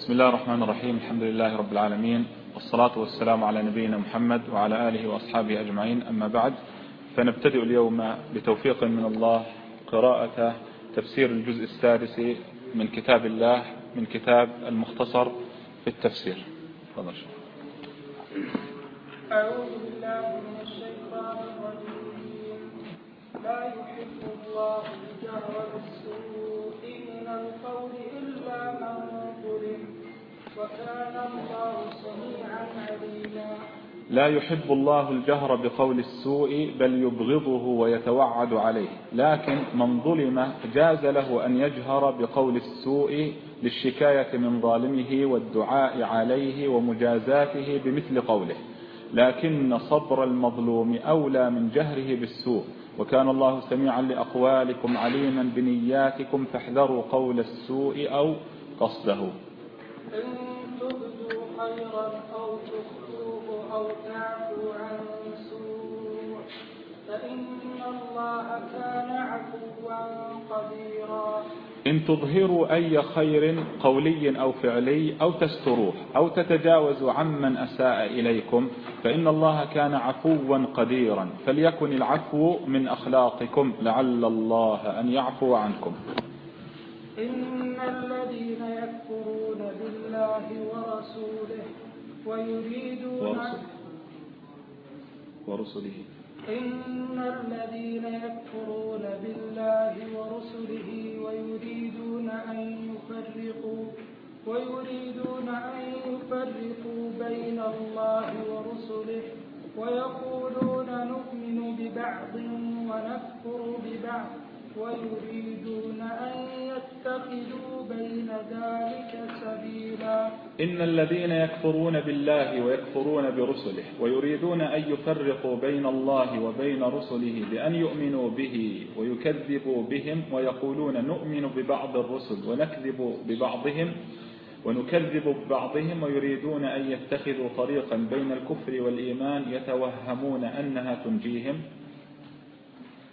بسم الله الرحمن الرحيم. الحمد لله رب العالمين والصلاة والسلام على نبينا محمد وعلى آله وأصحابه أجمعين. أما بعد فنبتدئ اليوم بتوفيق من الله قراءة تفسير الجزء السادس من كتاب الله من كتاب المختصر في التفسير. تفضل. أعوذ بالله من الشيطان الرجيم. لا يحب الله الجهر بالسوء من القول وكان الله سميعا عليما. لا يحب الله الجهر بقول السوء بل يبغضه ويتوعد عليه. لكن من ظلم جاز له أن يجهر بقول السوء للشكاية من ظالمه والدعاء عليه ومجازاته بمثل قوله. لكن صبر المظلوم أولى من جهره بالسوء. وكان الله سميعا لأقوالكم عليما بنياتكم فاحذروا قول السوء أو قصده. إن تبدوا خيرا أو تخفوه أو تعفو عن سوء فإن الله كان عفوا قديرا. إن تظهروا أي خير قولي أو فعلي أو تستروه أو تتجاوزوا عمن أساء إليكم فإن الله كان عفوا قديرا. فليكن العفو من أخلاقكم لعل الله أن يعفو عنكم. إن الذين يكفرون بالله ورسوله ويريدون ورسله, ورسله إن الذين يكفرون بالله ورسله ويريدون أن يفرقوا ويريدون أن يفرقوا بين الله ورسله ويقولون نؤمن ببعض ونكفر ببعض. ويريدون أن يتخذوا بين ذلك سبيلا. إن الذين يكفرون بالله ويكفرون برسله ويريدون أن يفرقوا بين الله وبين رسله بأن يؤمنوا به ويكذبوا بهم ويقولون نؤمن ببعض الرسل ونكذب ببعضهم ونكذب ببعضهم ويريدون أن يتخذوا طريقا بين الكفر والإيمان يتوهمون أنها تنجيهم.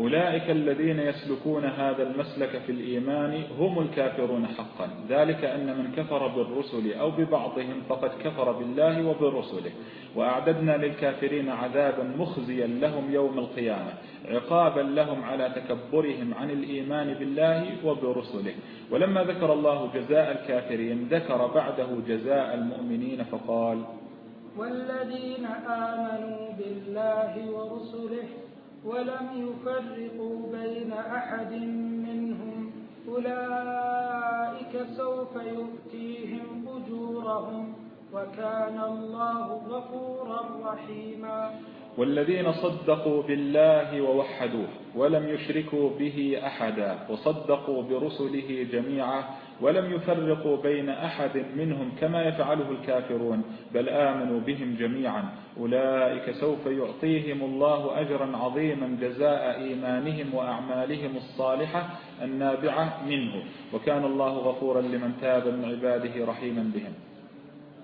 أولئك الذين يسلكون هذا المسلك في الإيمان هم الكافرون حقا. ذلك أن من كفر بالرسل أو ببعضهم فقد كفر بالله وبرسله. وأعددنا للكافرين عذابا مخزيا لهم يوم القيامة عقابا لهم على تكبرهم عن الإيمان بالله وبرسله. ولما ذكر الله جزاء الكافرين ذكر بعده جزاء المؤمنين فقال والذين آمنوا بالله ورسله ولم يفرقوا بين أحد منهم. أولئك سوف يؤتيهم أجورهم وكان الله غفورا رحيما. والذين صدقوا بالله ووحدوه ولم يشركوا به أحدا وصدقوا برسله جميعا ولم يفرقوا بين أحد منهم كما يفعله الكافرون بل آمنوا بهم جميعا. أولئك سوف يعطيهم الله أجرا عظيما جزاء إيمانهم وأعمالهم الصالحة النابعة منه. وكان الله غفورا لمن تاب من عباده رحيما بهم.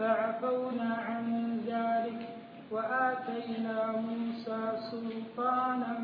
فعفونا عن ذلك وآتينا موسى سلطانا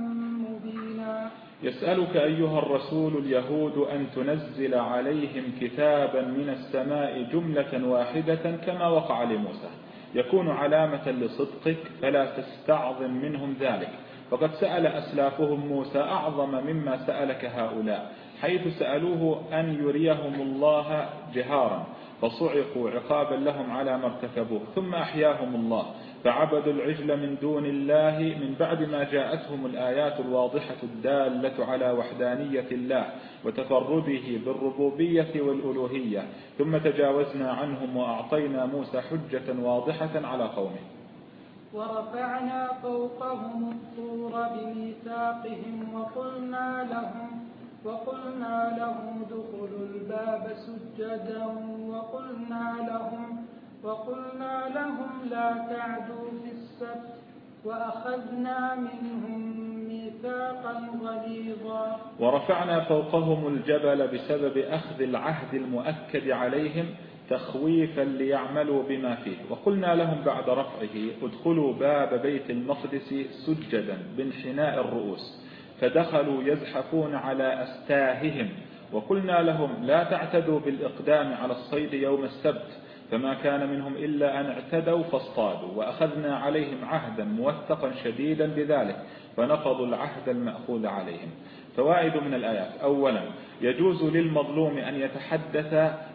مبينا. يسألك أيها الرسول اليهود أن تنزل عليهم كتابا من السماء جملة واحدة كما وقع لموسى. يكون علامة لصدقك فلا تستعظم منهم ذلك. فقد سأل أسلافهم موسى أعظم مما سألك هؤلاء حيث سألوه أن يريهم الله جهارا. فصعقوا عقابا لهم على ما ارتكبوه. ثم أحياهم الله. فعبدوا العجل من دون الله من بعد ما جاءتهم الآيات الواضحة الدالة على وحدانية الله وتفرده بالربوبية والألوهية. ثم تجاوزنا عنهم وأعطينا موسى حجة واضحة على قومه. ورفعنا فوقهم الطور بميثاقهم وقلنا لهم وقلنا لهم ادخلوا الباب سجدا وقلنا لهم وقلنا لهم لا تعدوا في السبت وأخذنا منهم ميثاقا غليظا. ورفعنا فوقهم الجبل بسبب أخذ العهد المؤكد عليهم تخويفا ليعملوا بما فيه. وقلنا لهم بعد رفعه ادخلوا باب بيت المقدس سجدا بانحناء الرؤوس. فدخلوا يزحفون على أستاههم. وقلنا لهم لا تعتدوا بالإقدام على الصيد يوم السبت فما كان منهم إلا أن اعتدوا فاصطادوا وأخذنا عليهم عهدا موثقا شديدا بذلك فنقضوا العهد المأخوذ عليهم. فوائد من الآيات. أولا يجوز للمظلوم أن يتحدث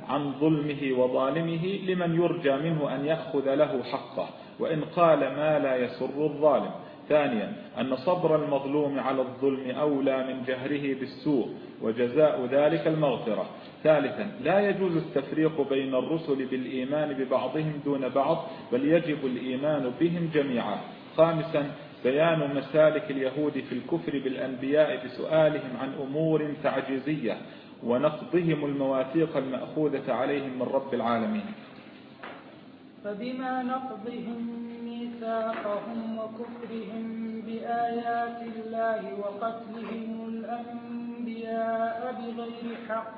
عن ظلمه وظالمه لمن يرجى منه أن يأخذ له حقه وإن قال ما لا يسر الظالم. ثانيا أن صبر المظلوم على الظلم أولى من جهره بالسوء وجزاء ذلك المغفرة. ثالثا لا يجوز التفريق بين الرسل بالإيمان ببعضهم دون بعض بل يجب الإيمان بهم جميعا. خامسا بيان مسالك اليهود في الكفر بالأنبياء بسؤالهم عن أمور تعجيزية ونقضهم المواثيق المأخوذة عليهم من رب العالمين. فبما نقضهم ميثاقهم وكفرهم بآيات الله وقتلهم الأنبياء بغير حق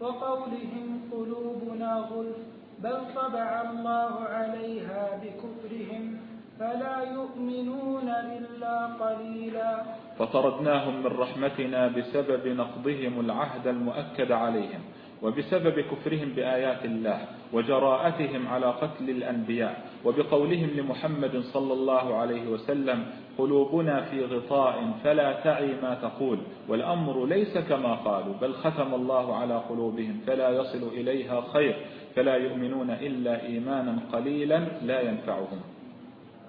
وقولهم قلوبنا غلف بل طبع الله عليها بكفرهم فلا يؤمنون إلا قليلا. فطردناهم من رحمتنا بسبب نقضهم العهد المؤكد عليهم. وبسبب كفرهم بآيات الله وجراءتهم على قتل الأنبياء وبقولهم لمحمد صلى الله عليه وسلم قلوبنا في غطاء فلا تعي ما تقول والأمر ليس كما قالوا بل ختم الله على قلوبهم فلا يصل إليها خير فلا يؤمنون إلا إيمانا قليلا لا ينفعهم.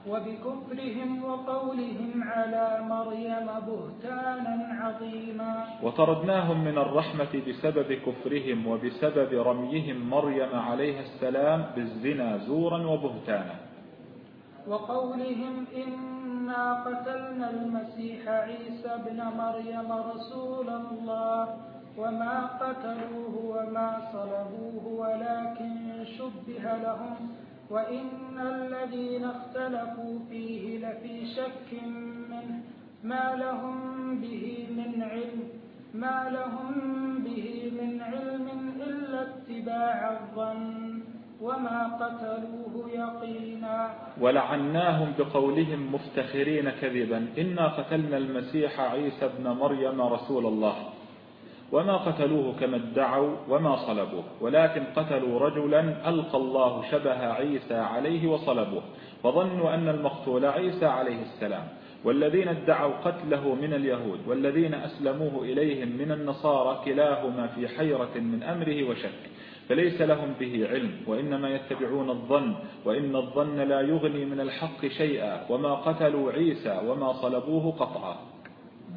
وبكفرهم وقولهم على مريم بهتانا عظيما. وطردناهم من الرحمة بسبب كفرهم وبسبب رميهم مريم عليها السلام بالزنا زورا وبهتانا. وقولهم إنا قتلنا المسيح عيسى ابن مريم رسول الله. وما قتلوه وما صلبوه ولكن شبه لهم. وإن الذين اختلفوا فيه لفي شك منه ما لهم به من علم ما لهم به من علم إلا اتباع الظن وما قتلوه يقينا. ولعناهم بقولهم مفتخرين كذبا إنا قتلنا المسيح عيسى ابن مريم رسول الله. وما قتلوه كما ادعوا وما صلبوه ولكن قتلوا رجلا ألقى الله شبه عيسى عليه وصلبوه فظنوا أن المقتول عيسى عليه السلام والذين ادعوا قتله من اليهود والذين أسلموه إليهم من النصارى كلاهما في حيرة من أمره وشك فليس لهم به علم وإنما يتبعون الظن وإن الظن لا يغني من الحق شيئا وما قتلوا عيسى وما صلبوه قطعا.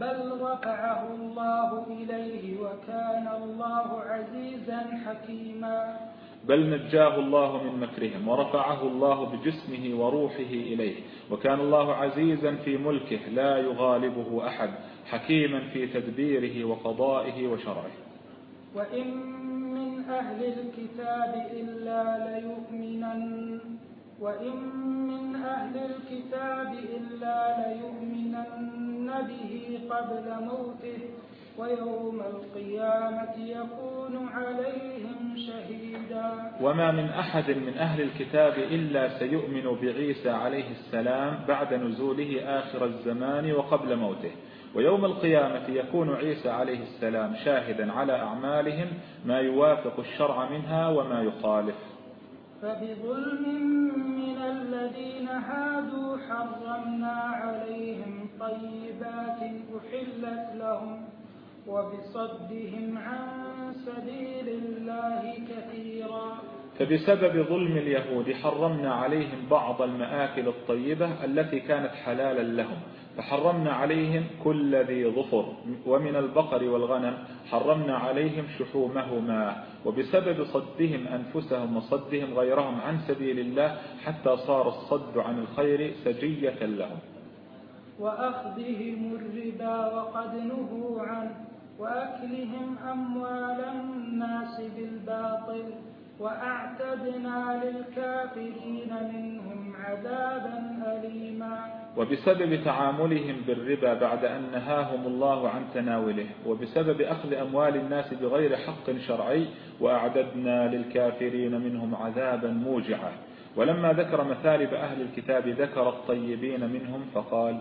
بل رفعه الله إليه وكان الله عزيزا حكيما. بل نجاه الله من مكرهم ورفعه الله بجسمه وروحه إليه وكان الله عزيزا في ملكه لا يغالبه أحد حكيما في تدبيره وقضائه وشرعه. وإن من أهل الكتاب إلا ليؤمنن وإن من أهل الكتاب إلا ليؤمنن. به قبل موته ويوم القيامة يكون عليهم شهيدا. وما من أحد من أهل الكتاب إلا سيؤمن بعيسى عليه السلام بعد نزوله آخر الزمان وقبل موته. ويوم القيامة يكون عيسى عليه السلام شاهدا على أعمالهم ما يوافق الشرع منها وما يخالف. فبظلم من الذين هادوا حرمنا عليهم طيبات أحلت لهم وبصدهم عن سبيل الله كثيرا. فبسبب ظلم اليهود حرمنا عليهم بعض المآكل الطيبة التي كانت حلالا لهم. فحرمنا عليهم كل ذي ظفر ومن البقر والغنم حرمنا عليهم شحومهما. وبسبب صدهم أنفسهم وصدهم غيرهم عن سبيل الله حتى صار الصد عن الخير سجية لهم. وأخذهم الربا وقد نهوا عنه وأكلهم أموال الناس بالباطل وأعتدنا للكافرين منهم عذابا أليما. وبسبب تعاملهم بالربا بعد أن نهاهم الله عن تناوله وبسبب أخذ أموال الناس بغير حق شرعي وأعددنا للكافرين منهم عذابا موجعا. ولما ذكر مثالب أهل الكتاب ذكر الطيبين منهم فقال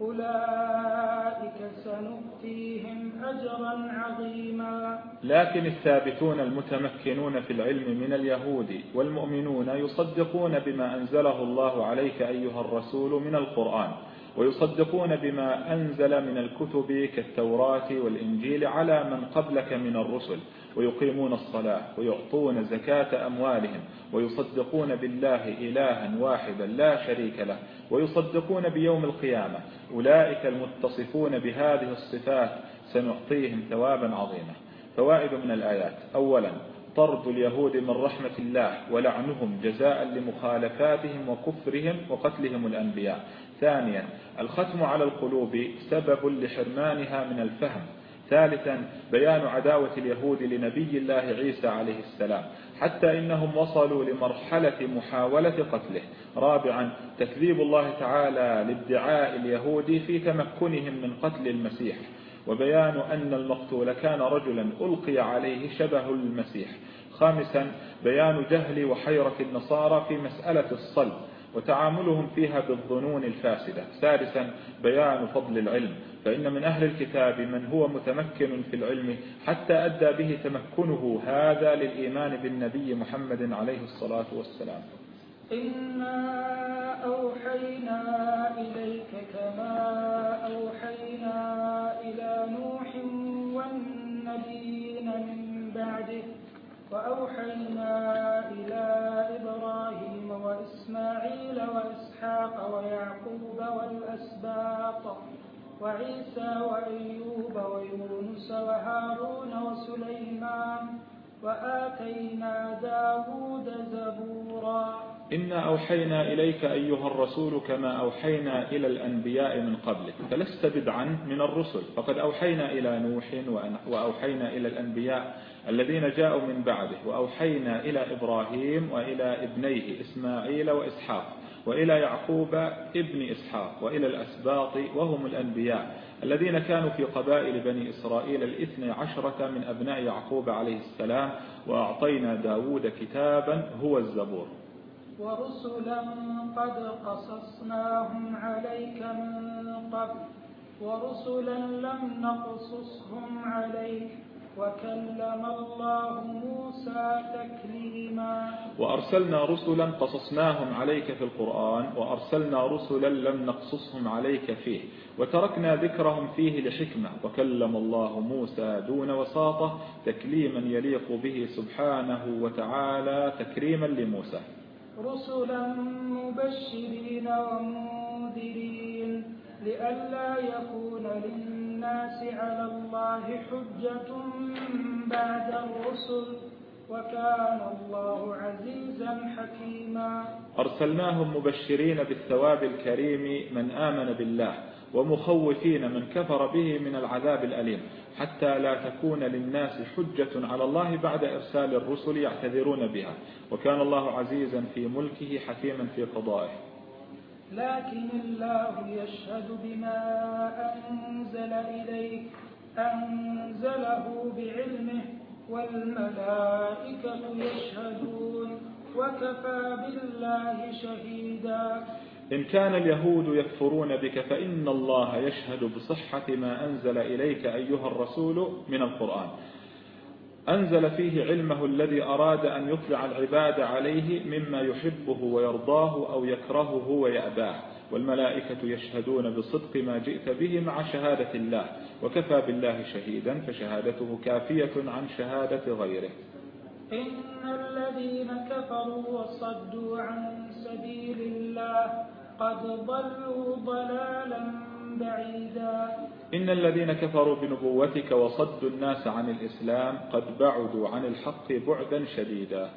أولئك سنؤتيهم أجرا عظيما. لكن الثابتون المتمكنون في العلم من اليهود والمؤمنون يصدقون بما أنزله الله عليك أيها الرسول من القرآن ويصدقون بما أنزل من الكتب كالتوراة والإنجيل على من قبلك من الرسل. ويقيمون الصلاة ويعطون زكاة أموالهم ويصدقون بالله إلها واحدا لا شريك له ويصدقون بيوم القيامة. أولئك المتصفون بهذه الصفات سنعطيهم ثوابا عظيما. فوائد من الآيات. أولا طرد اليهود من رحمة الله ولعنهم جزاء لمخالفاتهم وكفرهم وقتلهم الأنبياء. ثانيا الختم على القلوب سبب لحرمانها من الفهم. ثالثا بيان عداوة اليهود لنبي الله عيسى عليه السلام. حتى إنهم وصلوا لمرحلة محاولة قتله. رابعا تكذيب الله تعالى لادعاء اليهود في تمكنهم من قتل المسيح. وبيان أن المقتول كان رجلا ألقي عليه شبه المسيح. خامسا بيان جهل وحيرة النصارى في مسألة الصلب. وتعاملهم فيها بالظنون الفاسدة. سادسا بيان فضل العلم. فإن من أهل الكتاب من هو متمكن في العلم حتى أدى به تمكنه هذا للإيمان بالنبي محمد عليه الصلاة والسلام. إنا أوحينا إليك كما أوحينا إلى نوح والنبيين من بعده. وأوحينا إلى إبراهيم وإسماعيل وإسحاق ويعقوب والأسباط وعيسى وأيوب ويونس وهارون وسليمان وآتينا داود زبورا. إنا أوحينا إليك أيها الرسول كما أوحينا إلى الأنبياء من قبلك فلست بدعا من الرسل. فقد أوحينا إلى نوح وأوحينا إلى الأنبياء الذين جاءوا من بعده. وأوحينا إلى إبراهيم وإلى ابنيه إسماعيل وإسحاق وإلى يعقوب ابن إسحاق وإلى الأسباط وهم الأنبياء الذين كانوا في قبائل بني إسرائيل الاثنى عشرة من أبناء يعقوب عليه السلام. وأعطينا داود كتابا هو الزبور. ورسلا قد قصصناهم عليك من قبل. ورسلا لم نقصصهم عليك. وكلم الله موسى تكليما. وأرسلنا رسلا قصصناهم عليك في القرآن وأرسلنا رسلا لم نقصصهم عليك فيه وتركنا ذكرهم فيه لحكمة وكلم الله موسى دون وساطة تكليما يليق به سبحانه وتعالى تكريما لموسى. رسلا مبشرين ومنذرين لئلا يكون للناس على الله حجة بعد الرسل وكان الله عزيزا حكيما. أرسلناهم مبشرين بالثواب الكريم من آمن بالله ومخوفين من كفر به من العذاب الأليم حتى لا تكون للناس حجة على الله بعد إرسال الرسل يعتذرون بها. وكان الله عزيزا في ملكه حكيما في قضائه. لكن الله يشهد بما أنزل إليك أنزله بعلمه والملائكة يشهدون وكفى بالله شهيدا. إن كان اليهود يكفرون بك فإن الله يشهد بصحة ما أنزل إليك أيها الرسول من القرآن. أنزل فيه علمه الذي أراد أن يطلع العباد عليه مما يحبه ويرضاه أو يكرهه ويأباه. والملائكة يشهدون بصدق ما جئت به مع شهادة الله وكفى بالله شهيدا فشهادته كافية عن شهادة غيره. إن الذين كفروا وصدوا عن سبيل الله قد ضلوا ضلالا بعيدا. إن الذين كفروا بنبوتك وصدوا الناس عن الإسلام قد بعدوا عن الحق بعدا شديدا.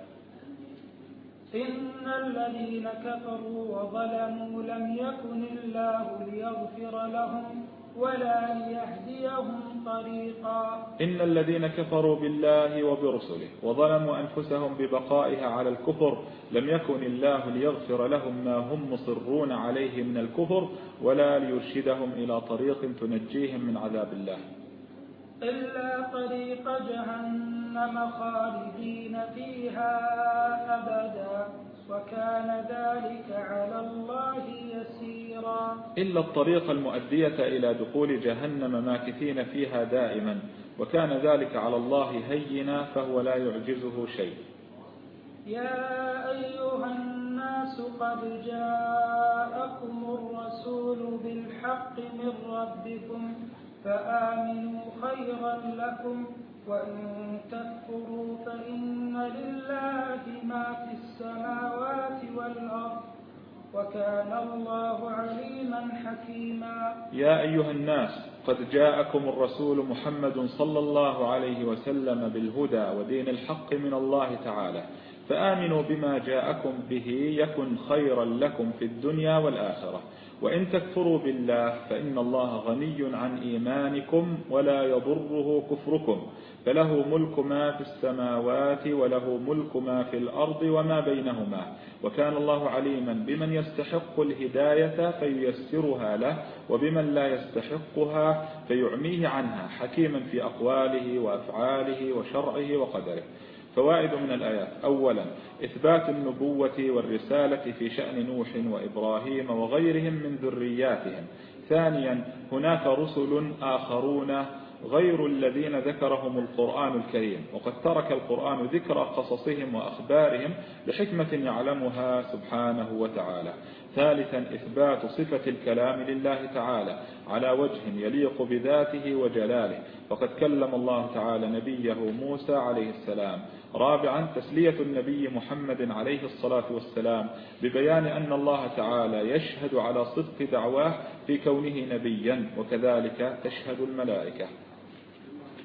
إن الذين كفروا وظلموا لم يكن الله ليغفر لهم. ولا ليهديهم طريقا. إن الذين كفروا بالله وبرسله وظلموا أنفسهم ببقائها على الكفر لم يكن الله ليغفر لهم ما هم مصرون عليه من الكفر ولا ليرشدهم إلى طريق تنجيهم من عذاب الله. إلا طريق جهنم خالدين فيها أبدا. وكان ذلك على الله يسيرا. إلا الطريق المؤدية إلى دخول جهنم ماكثين فيها دائما وكان ذلك على الله هينا فهو لا يعجزه شيء. يا أيها الناس قد جاءكم الرسول بالحق من ربكم فآمنوا خيرا لكم وإن تكفروا فإن لله ما في السماوات والأرض وكان الله عليما حكيما. يا أيها الناس قد جاءكم الرسول محمد صلى الله عليه وسلم بالهدى ودين الحق من الله تعالى فآمنوا بما جاءكم به يكن خيرا لكم في الدنيا والآخرة. وإن تكفروا بالله فإن الله غني عن إيمانكم ولا يضره كفركم. فله ملك ما في السماوات وله ملك ما في الأرض وما بينهما. وكان الله عليما بمن يستحق الهداية فييسرها له وبمن لا يستحقها فيعميه عنها حكيما في أقواله وأفعاله وشرعه وقدره. فوائد من الآيات. أولا إثبات النبوة والرسالة في شأن نوح وإبراهيم وغيرهم من ذرياتهم. ثانيا هناك رسل آخرون غير الذين ذكرهم القرآن الكريم. وقد ترك القرآن ذكر قصصهم وأخبارهم لحكمة يعلمها سبحانه وتعالى. ثالثا إثبات صفة الكلام لله تعالى على وجه يليق بذاته وجلاله. فقد كلم الله تعالى نبيه موسى عليه السلام. رابعا تسلية النبي محمد عليه الصلاة والسلام ببيان أن الله تعالى يشهد على صدق دعواه في كونه نبيا وكذلك تشهد الملائكة.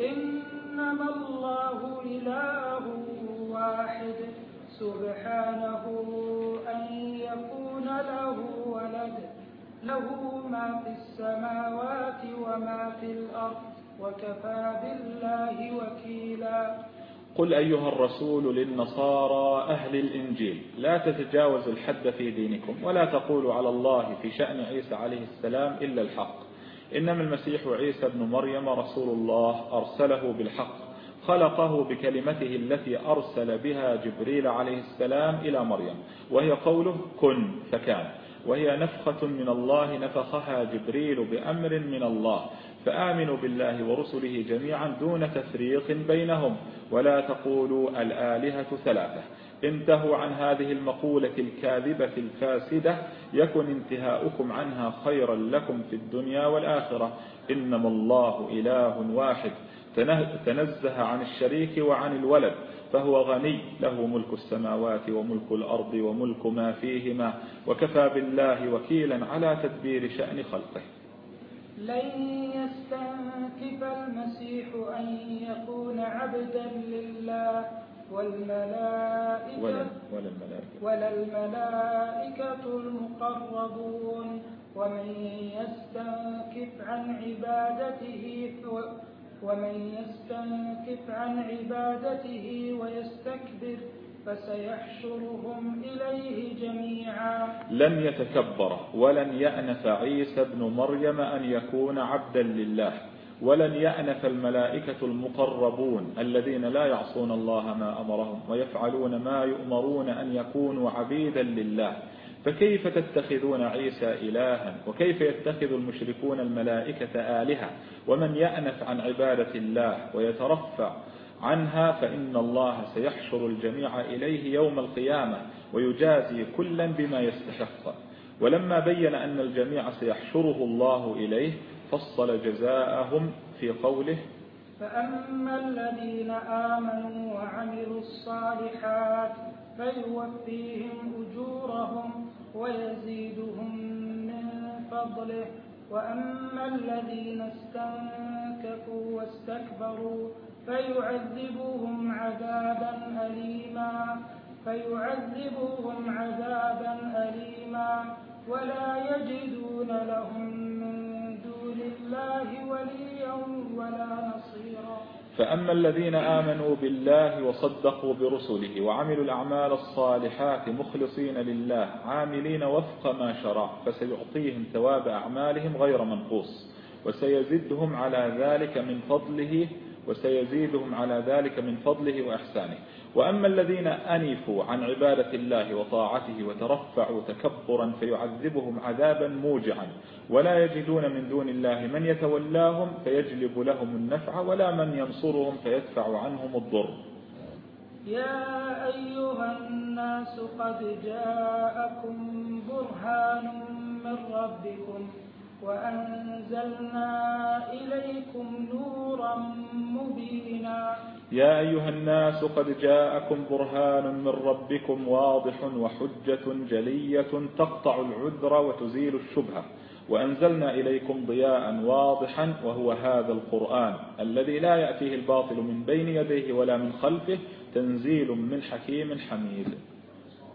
إنما الله إله واحد سبحانه أن يكون له ولد. له ما في السماوات وما في الأرض وكفى بالله وكيلا. قل أيها الرسول للنصارى أهل الإنجيل لا تتجاوز الحد في دينكم ولا تقولوا على الله في شأن عيسى عليه السلام إلا الحق. إنما المسيح عيسى ابن مريم رسول الله أرسله بالحق خلقه بكلمته التي أرسل بها جبريل عليه السلام إلى مريم وهي قوله كن فكان وهي نفخة من الله نفخها جبريل بأمر من الله فآمنوا بالله ورسله جميعا دون تفريق بينهم ولا تقولوا الآلهة ثلاثة. انتهوا عن هذه المقولة الكاذبة الفاسدة يكن انتهاؤكم عنها خيرا لكم في الدنيا والآخرة. إنما الله إله واحد. تنزه عن الشريك وعن الولد فهو غني له ملك السماوات وملك الأرض وملك ما فيهما وكفى بالله وكيلا على تدبير شأن خلقه. لن يستنكف المسيح أن يكون عبدا لله. والملائكة ولا, ولا الملائكة. ولا الملائكة المقربون. ومن يستنكف عن عبادته ومن يستنكف عن عبادته ويستكبر فسيحشرهم إليه جميعا. لن يتكبر ولن يأنف عيسى ابن مريم أن يكون عبدا لله. ولن يأنف الملائكة المقربون الذين لا يعصون الله ما أمرهم ويفعلون ما يؤمرون أن يكونوا عبيدا لله. فكيف تتخذون عيسى إلها؟ وكيف يتخذ المشركون الملائكة آلهة؟ ومن يأنف عن عبادة الله ويترفع عنها فإن الله سيحشر الجميع إليه يوم القيامة ويجازي كلا بما يستحق. ولما بين أن الجميع سيحشره الله إليه فصل جزاءهم في قوله فأما الذين آمنوا وعملوا الصالحات فيوفيهم أجورهم ويزيدهم من فضله. وأما الذين استنكفوا واستكبروا فيعذبهم عذابا أليما فيعذبهم عذابا أليما. ولا يجدون لهم الله وليا ولا نصيرا. فأما الذين آمنوا بالله وصدقوا برسله وعملوا الأعمال الصالحات مخلصين لله عاملين وفق ما شرع فسيعطيهم ثواب أعمالهم غير منقوص وسيزدهم على ذلك من فضله وسيزيدهم على ذلك من فضله وإحسانه. وأما الذين أنفوا عن عبادة الله وطاعته وترفعوا تكبرا فيعذبهم عذابا موجعا. ولا يجدون من دون الله من يتولاهم فيجلب لهم النفع ولا من ينصرهم فيدفع عنهم الضر. يا أيها الناس قد جاءكم برهان من ربكم وأنزلنا إليكم نورا مبينا. يا أيها الناس قد جاءكم برهان من ربكم واضح وحجة جلية تقطع العذر وتزيل الشبهة. وأنزلنا إليكم ضياء واضحا وهو هذا القرآن الذي لا يأتيه الباطل من بين يديه ولا من خلفه تنزيل من حكيم حميد.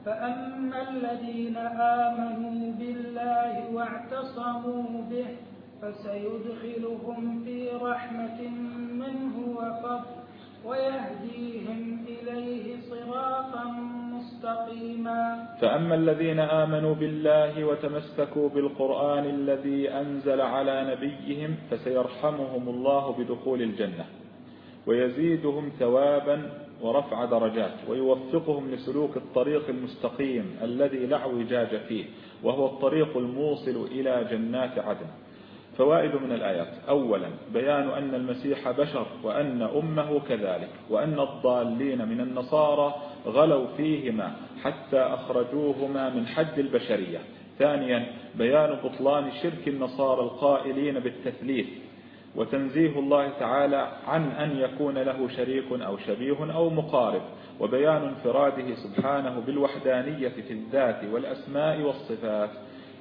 فأما الذين آمنوا بالله واعتصموا به فسيدخلهم في رحمة منه وفضل ويهديهم إليه صراطا مستقيما. فأما الذين آمنوا بالله وتمسكوا بالقرآن الذي أنزل على نبيهم فسيرحمهم الله بدخول الجنة ويزيدهم ثوابا ورفع درجات ويوفقهم لسلوك الطريق المستقيم الذي لا اعوجاج فيه وهو الطريق الموصل إلى جنات عدن. فوائد من الآيات. أولا بيان أن المسيح بشر وأن أمه كذلك وأن الضالين من النصارى غلوا فيهما حتى أخرجوهما من حد البشرية. ثانيا بيان بطلان شرك النصارى القائلين بالتثليث وتنزيه الله تعالى عن أن يكون له شريك أو شبيه أو مقارب وبيان انفراده سبحانه بالوحدانية في الذات والأسماء والصفات.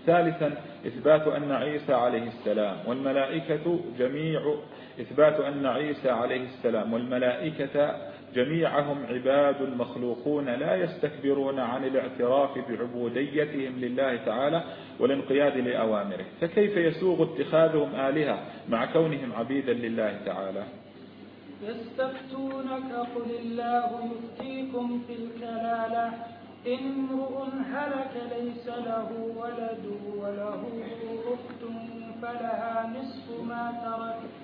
ثالثا إثبات أن عيسى عليه السلام والملائكة جميع إثبات أن عيسى عليه السلام والملائكة جميعهم عباد مخلوقون لا يستكبرون عن الاعتراف بعبوديتهم لله تعالى والانقياد لأوامره. فكيف يسوغ اتخاذهم آلهة مع كونهم عبيدا لله تعالى؟ يستفتونك قل الله يفتيكم في الكلالة. إن امرؤ هلك ليس له ولد وله أخت فلها نصف ما ترك.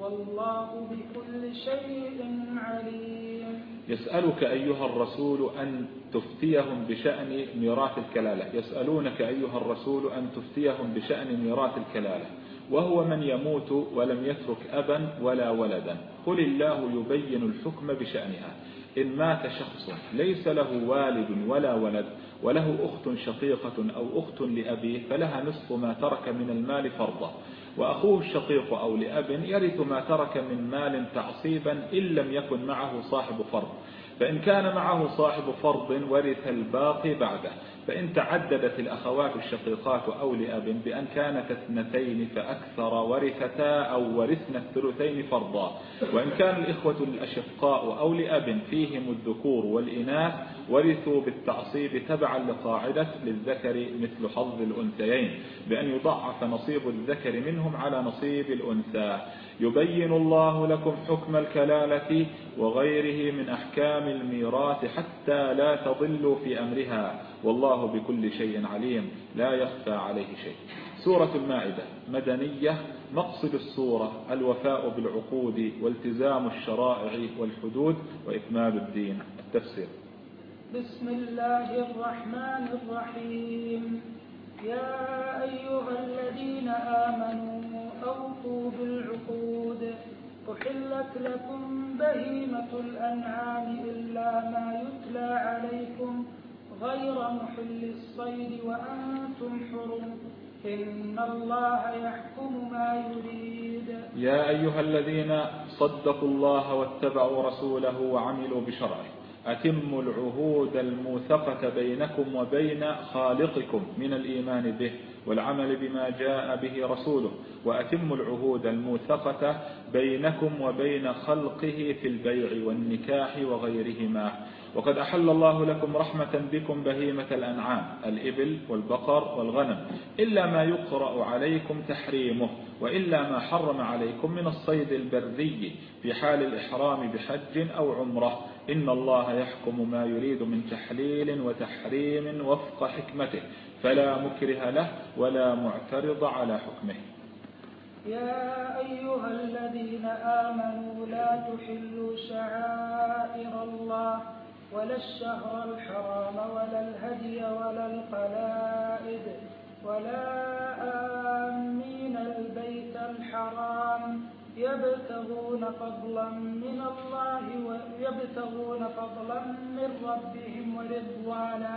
والله بكل شيء عليم. يسألك أيها الرسول أن تفتيهم بشأن ميراث الكلالة. يسألونك أيها الرسول أن تفتيهم بشأن ميراث الكلالة. وهو من يموت ولم يترك أبا ولا ولدا. قل الله يبين الحكم بشأنها. إن مات شخص ليس له والد ولا ولد وله أخت شقيقة أو أخت لأبيه فلها نصف ما ترك من المال فرضا. وأخوه الشقيق أو لأب يرث ما ترك من مال تعصيبا إن لم يكن معه صاحب فرض. فإن كان معه صاحب فرض ورث الباقي بعده. فإن تعددت الأخوات الشقيقات أو لأب بأن كانت اثنتين فأكثر ورثتا أو ورثن الثلثين فرضا. وإن كان الإخوة الأشقاء أو لأب فيهم الذكور والإناث ورثوا بالتعصيب تبعا لقاعدة للذكر مثل حظ الأنثيين بأن يضعف نصيب الذكر منهم على نصيب الأنثى. يبين الله لكم حكم الكلالة وغيره من أحكام الميراث حتى لا تضلوا في أمرها. والله بكل شيء عليم لا يخفى عليه شيء. سورة المائدة مدنية مقصد السورة الوفاء بالعقود والتزام الشرائع والحدود وإكمال الدين. التفسير. بسم الله الرحمن الرحيم. يا أيها الذين آمنوا أوفوا بالعقود. أحلت لكم بهيمة الأنعام إلا ما يتلى عليكم غير محل الصيد وأنتم حرم. إن الله يحكم ما يريد. يا أيها الذين صدقوا الله واتبعوا رسوله وعملوا بشرعه أتموا العهود الموثقة بينكم وبين خالقكم من الإيمان به والعمل بما جاء به رسوله وأتموا العهود الموثقة بينكم وبين خلقه في البيع والنكاح وغيرهما. وقد أحل الله لكم رحمة بكم بهيمة الأنعام الإبل والبقر والغنم إلا ما يقرأ عليكم تحريمه وإلا ما حرم عليكم من الصيد البري في حال الإحرام بحج أو عمرة. إن الله يحكم ما يريد من تحليل وتحريم وفق حكمته. فلا مكره له ولا معترض على حكمه. يا أيها الذين آمنوا لا تحلوا شعائر الله ولا الشهر الحرام ولا الهدي ولا القلائد ولا آمين البيت الحرام. يبتغون فضلا من الله ويبتغون فضلا من ربهم ورضوانا.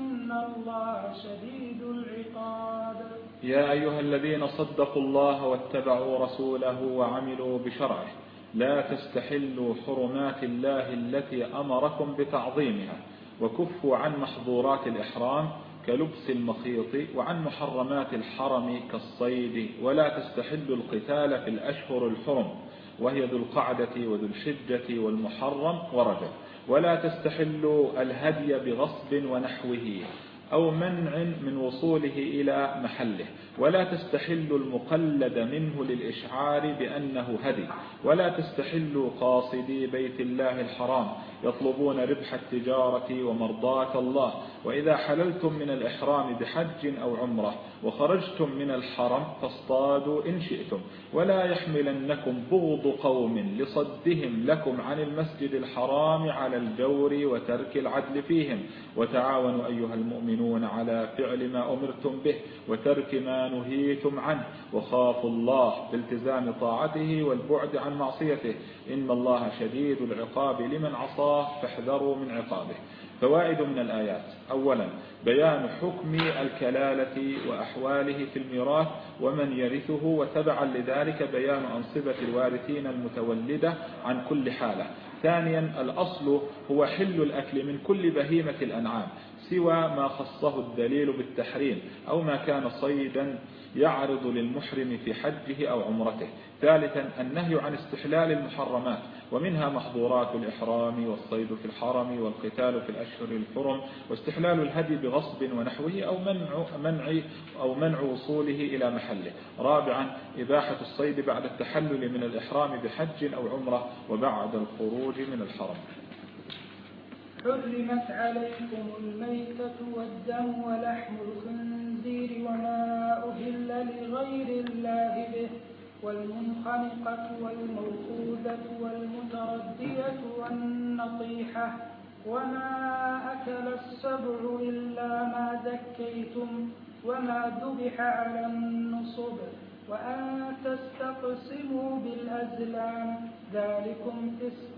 الله شديد العقاب يا أيها الذين صدقوا الله واتبعوا رسوله وعملوا بشرعه لا تستحلوا حرمات الله التي أمركم بتعظيمها وكفوا عن محظورات الإحرام كلبس المخيط وعن محرمات الحرم كالصيد ولا تستحلوا القتال في الأشهر الحرم وهي ذو القعدة وذو الحجة والمحرم ورجب ولا تستحلوا الهدي بغصب ونحوه. أو منع من وصوله إلى محله. ولا تستحل المقلد منه للإشعار بأنه هدي. ولا تستحل قاصدي بيت الله الحرام. يطلبون ربح التجارة ومرضاة الله. وإذا حللتم من الإحرام بحج أو عمرة وخرجتم من الحرم فاصطادوا إن شئتم. ولا يحملنكم بغض قوم لصدهم لكم عن المسجد الحرام على الجور وترك العدل فيهم. وتعاونوا أيها المؤمنون على فعل ما أمرتم به وترك ما نهيتم عنه. وخافوا الله بالتزام طاعته والبعد عن معصيته. إن الله شديد العقاب لمن عصاه فاحذروا من عقابه. فوائد من الآيات. أولا بيان حكم الكلالة وأحواله في الميراث ومن يرثه وتبعا لذلك بيان أنصبة الوارثين المتولدة عن كل حالة. ثانيا الأصل هو حل الأكل من كل بهيمة الأنعام. سوى ما خصه الدليل بالتحريم أو ما كان صيدا يعرض للمحرم في حجه أو عمرته. ثالثا النهي عن استحلال المحرمات ومنها محظورات الإحرام والصيد في الحرم والقتال في الأشهر الحرم واستحلال الهدي بغصب ونحوه أو منع, منع, أو منع وصوله إلى محله. رابعا إباحة الصيد بعد التحلل من الإحرام بحج أو عمرة وبعد الخروج من الحرم. حرمت عليكم الميتة والدم ولحم الخنزير وما أهل لغير الله به والمنخنقة والموقوذة والمتردية والنطيحة وما أكل السبع إلا ما ذكيتم وما ذبح على النصب وأن تستقسموا بالأزلام ذلكم فسق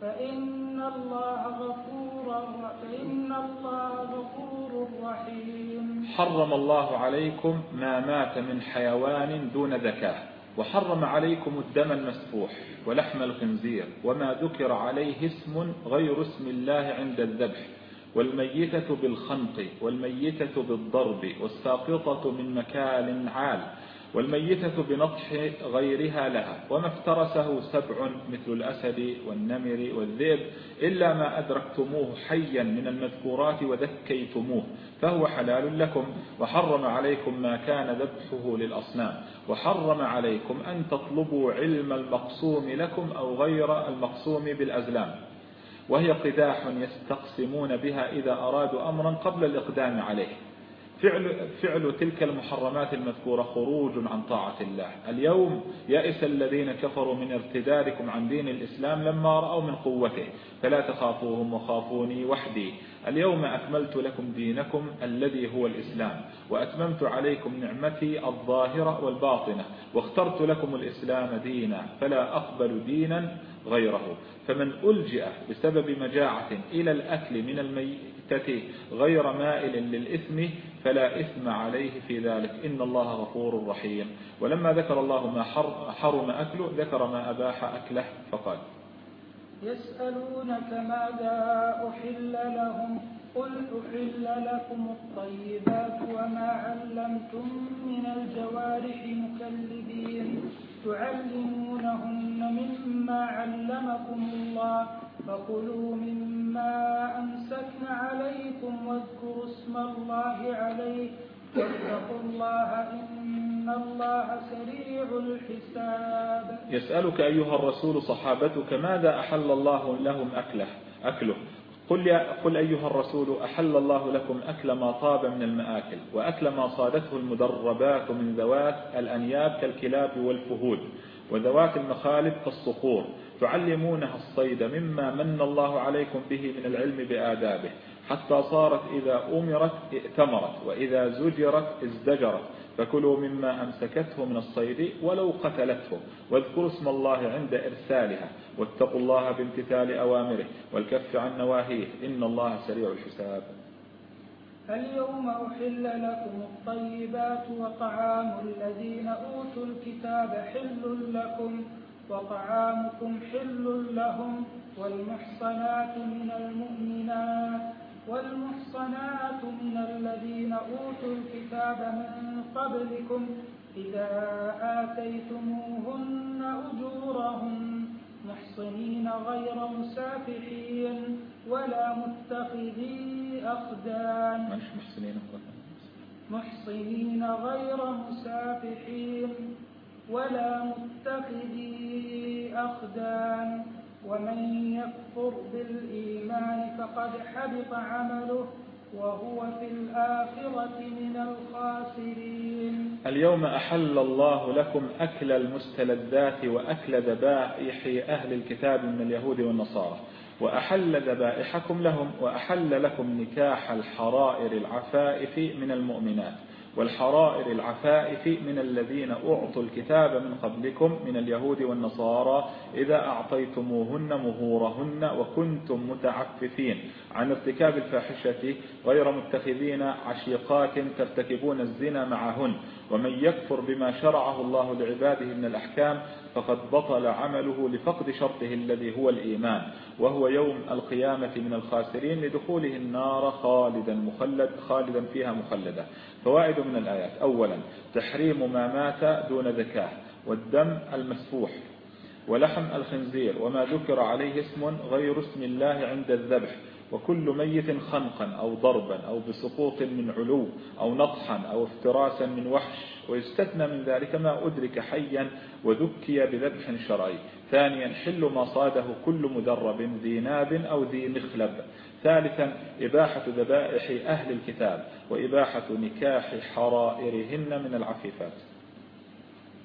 فإن الله غفور فإن الله غفور رحيم. حرم الله عليكم ما مات من حيوان دون ذكاه وحرم عليكم الدم المسفوح ولحم الخنزير وما ذكر عليه اسم غير اسم الله عند الذبح والميتة بالخنق والميتة بالضرب والساقطة من مكال عال والميتة بنطح غيرها لها وما افترسه سبع مثل الأسد والنمر والذئب إلا ما أدركتموه حيا من المذكورات وذكيتموه فهو حلال لكم وحرم عليكم ما كان ذبحه للأصنام وحرم عليكم أن تطلبوا علم المقسوم لكم أو غير المقسوم بالأزلام وهي قداح يستقسمون بها إذا أرادوا أمرا قبل الإقدام عليه. فعل, فعل تلك المحرمات المذكورة خروج عن طاعة الله. اليوم يئس الذين كفروا من ارتدادكم عن دين الإسلام لما رأوا من قوته فلا تخافوهم وخافوني وحدي. اليوم أكملت لكم دينكم الذي هو الإسلام وأتممت عليكم نعمتي الظاهرة والباطنة واخترت لكم الإسلام دينا فلا أقبل دينا غيره. فمن ألجئ بسبب مجاعة إلى الأكل من الميتة غير مائل للإثم فلا إثم عليه في ذلك. إن الله غفور رحيم. ولما ذكر الله ما حرم أكله ذكر ما أباح أكله فقال. يسألونك ماذا أحل لهم؟ قل أحل لكم الطيبات وما علمتم من الجوارح مكلبين. تعلمونهن مما علمكم الله. فكلوا مما أمسكن عليكم واذكروا اسم الله عليه واتقوا الله إن الله سريع الحساب يسألك أيها الرسول صحابتك ماذا أحل الله لهم أكله؟ أكله. قل, يا قل أيها الرسول أحل الله لكم أكل ما طاب من المآكل وأكل ما صادته المدربات من ذوات الأنياب كالكلاب والفهود وذوات المخالب كالصقور تعلمونها الصيد مما من الله عليكم به من العلم بآدابه. حتى صارت إذا أمرت ائتمرت وإذا زجرت ازدجرت. فكلوا مما أمسكته من الصيد ولو قتلته واذكروا اسم الله عند إرسالها واتقوا الله بامتثال أوامره والكف عن نواهيه. إن الله سريع الحساب. اليوم أحل لكم الطيبات وطعام الذين أوتوا الكتاب حل لكم. وطعامكم حل لهم والمحصنات من المؤمنات والمحصنات من الذين أوتوا الكتاب من قبلكم إذا آتيتموهن أجورهن محصنين غير مسافحين ولا متخذي أخدان محصنين غير مسافحين. ولا متخذي أخدان ومن يكفر بالإيمان فقد حبط عمله وهو في الآخرة من الخاسرين. اليوم أحل الله لكم أكل المستلذات وأكل ذبائح أهل الكتاب من اليهود والنصارى وأحل ذبائحكم لهم وأحل لكم نكاح الحرائر العفائف من المؤمنات. والحرائر العفائف من الذين أعطوا الكتاب من قبلكم من اليهود والنصارى إذا أعطيتموهن مهورهن وكنتم متعففين عن ارتكاب الفاحشة غير متخذين عشيقات ترتكبون الزنا معهن ومن يكفر بما شرعه الله لعباده من الأحكام فقد بطل عمله لفقد شرطه الذي هو الإيمان وهو يوم القيامة من الخاسرين لدخوله النار خالدا مخلد خالدا فيها مخلدا فوائد من الآيات. أولا تحريم ما مات دون ذكاه والدم المسفوح ولحم الخنزير وما ذكر عليه اسم غير اسم الله عند الذبح وكل ميت خنقا أو ضربا أو بسقوط من علو أو نطحا أو افتراسا من وحش ويستثنى من ذلك ما أدرك حيا وذكي بذبح شرعي. ثانيا حل ما صاده كل مدرب ذي ناب أو ذي مخلب. ثالثا إباحة ذبائح أهل الكتاب وإباحة نكاح حرائرهن من العفيفات.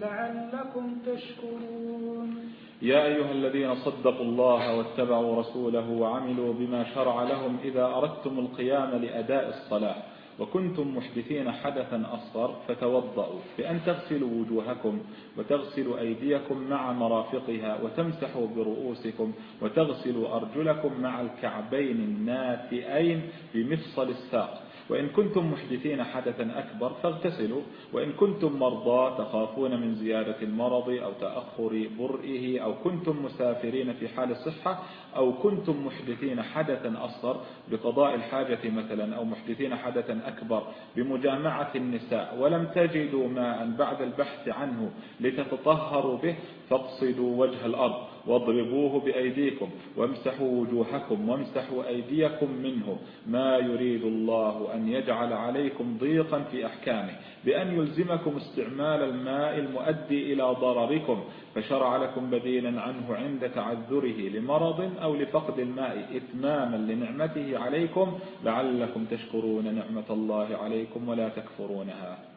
لعلكم تشكرون. يا أيها الذين صدقوا الله واتبعوا رسوله وعملوا بما شرع لهم إذا أردتم القيام لأداء الصلاة وكنتم محدثين حدثا أصغر فتوضأوا بأن تغسلوا وجوهكم وتغسلوا أيديكم مع مرافقها وتمسحوا برؤوسكم وتغسلوا أرجلكم مع الكعبين الناتئين بمفصل الساق. وإن كنتم محدثين حدثا أكبر فاغتسلوا وإن كنتم مرضى تخافون من زيادة المرض أو تأخر برئه أو كنتم مسافرين في حال الصحة أو كنتم محدثين حدثا أصغر بقضاء الحاجة مثلا أو محدثين حدثا أكبر بمجامعة النساء ولم تجدوا ماء بعد البحث عنه لتتطهروا به فاقصدوا وجه الأرض واضربوه بأيديكم وامسحوا وجوهكم وامسحوا أيديكم منه. ما يريد الله أن يجعل عليكم ضيقا في أحكامه. بأن يلزمكم استعمال الماء المؤدي إلى ضرركم. فشرع لكم بديلا عنه عند تعذره لمرض أو لفقد الماء إتماما لنعمته عليكم. لعلكم تشكرون نعمة الله عليكم ولا تكفرونها.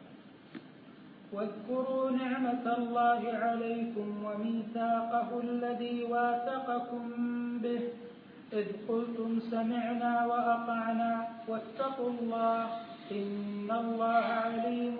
واذكروا نعمة الله عليكم وميثاقه الذي واثقكم به. إذ قلتم سمعنا وأطعنا واتقوا الله إن الله عليم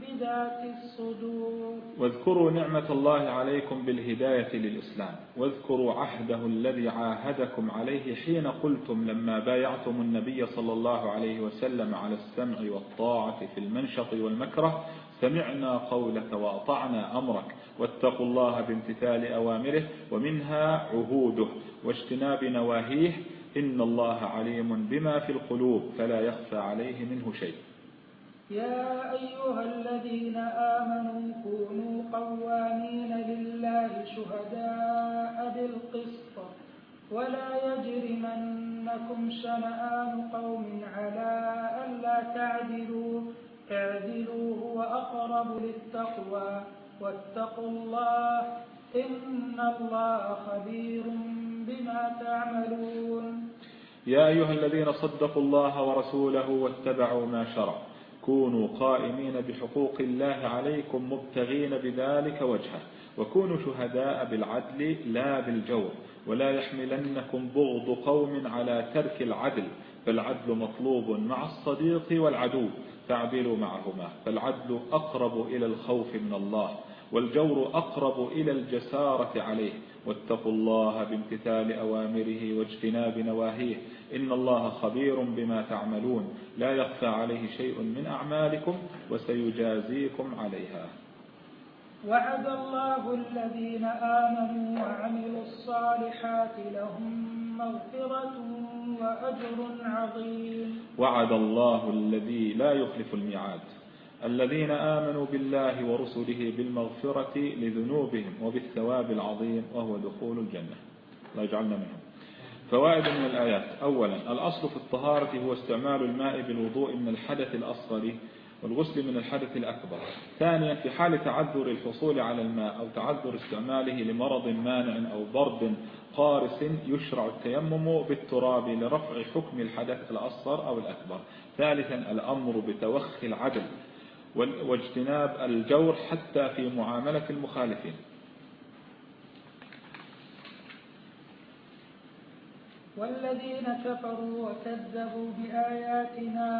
بذات الصدور. واذكروا نعمة الله عليكم بالهداية للإسلام. واذكروا عهده الذي عاهدكم عليه حين قلتم لما بايعتم النبي صلى الله عليه وسلم على السمع والطاعة في المنشط والمكره سمعنا قولك وأطعنا أمرك واتقوا الله بامتثال أوامره ومنها عهوده واجتناب نواهيه إن الله عليم بما في القلوب فلا يخفى عليه منه شيء. يا أيها الذين آمنوا كونوا قوامين لله شهداء بالقسط ولا يجرمنكم شنآن قوم على ألا تعدلوا اعدلوا هو أقرب للتقوى واتقوا الله إن الله خبير بما تعملون. يا أيها الذين صدقوا الله ورسوله واتبعوا ما شرع. كونوا قائمين بحقوق الله عليكم مبتغين بذلك وجهه. وكونوا شهداء بالعدل لا بالجور. ولا يحملنكم بغض قوم على ترك العدل. فالعدل مطلوب مع الصديق والعدو. فاعدلوا معهما فالعدل أقرب إلى الخوف من الله والجور أقرب إلى الجسارة عليه. واتقوا الله بامتثال أوامره واجتناب نواهيه إن الله خبير بما تعملون. لا يخفى عليه شيء من أعمالكم وسيجازيكم عليها. وعد الله الذين آمنوا وعملوا الصالحات لهم مغفرة وأجر عظيم. وعد الله الذي لا يخلف الميعاد. الذين آمنوا بالله ورسله بالمغفرة لذنوبهم وبالثواب العظيم وهو دخول الجنة. الله يجعلنا منهم. فوائد من الآيات. أولا الأصل في الطهارة هو استعمال الماء بالوضوء من الحدث الأصغر والغسل من الحدث الأكبر. ثانيا في حال تعذر الحصول على الماء أو تعذر استعماله لمرض مانع أو برد قارس يشرع التيمم بالتراب لرفع حكم الحدث الأصغر أو الأكبر. ثالثا الأمر بتوخي العدل واجتناب الجور حتى في معاملة المخالفين. والذين كفروا وكذبوا بآياتنا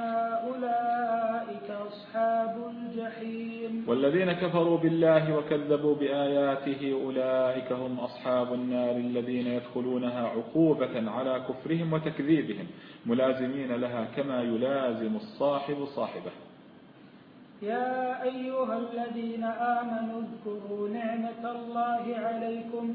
أولئك أصحاب الجحيم. والذين كفروا بالله وكذبوا بآياته أولئك هم أصحاب النار الذين يدخلونها عقوبة على كفرهم وتكذيبهم ملازمين لها كما يلازم الصاحب صاحبه. يا أيها الذين آمنوا اذكروا نعمة الله عليكم.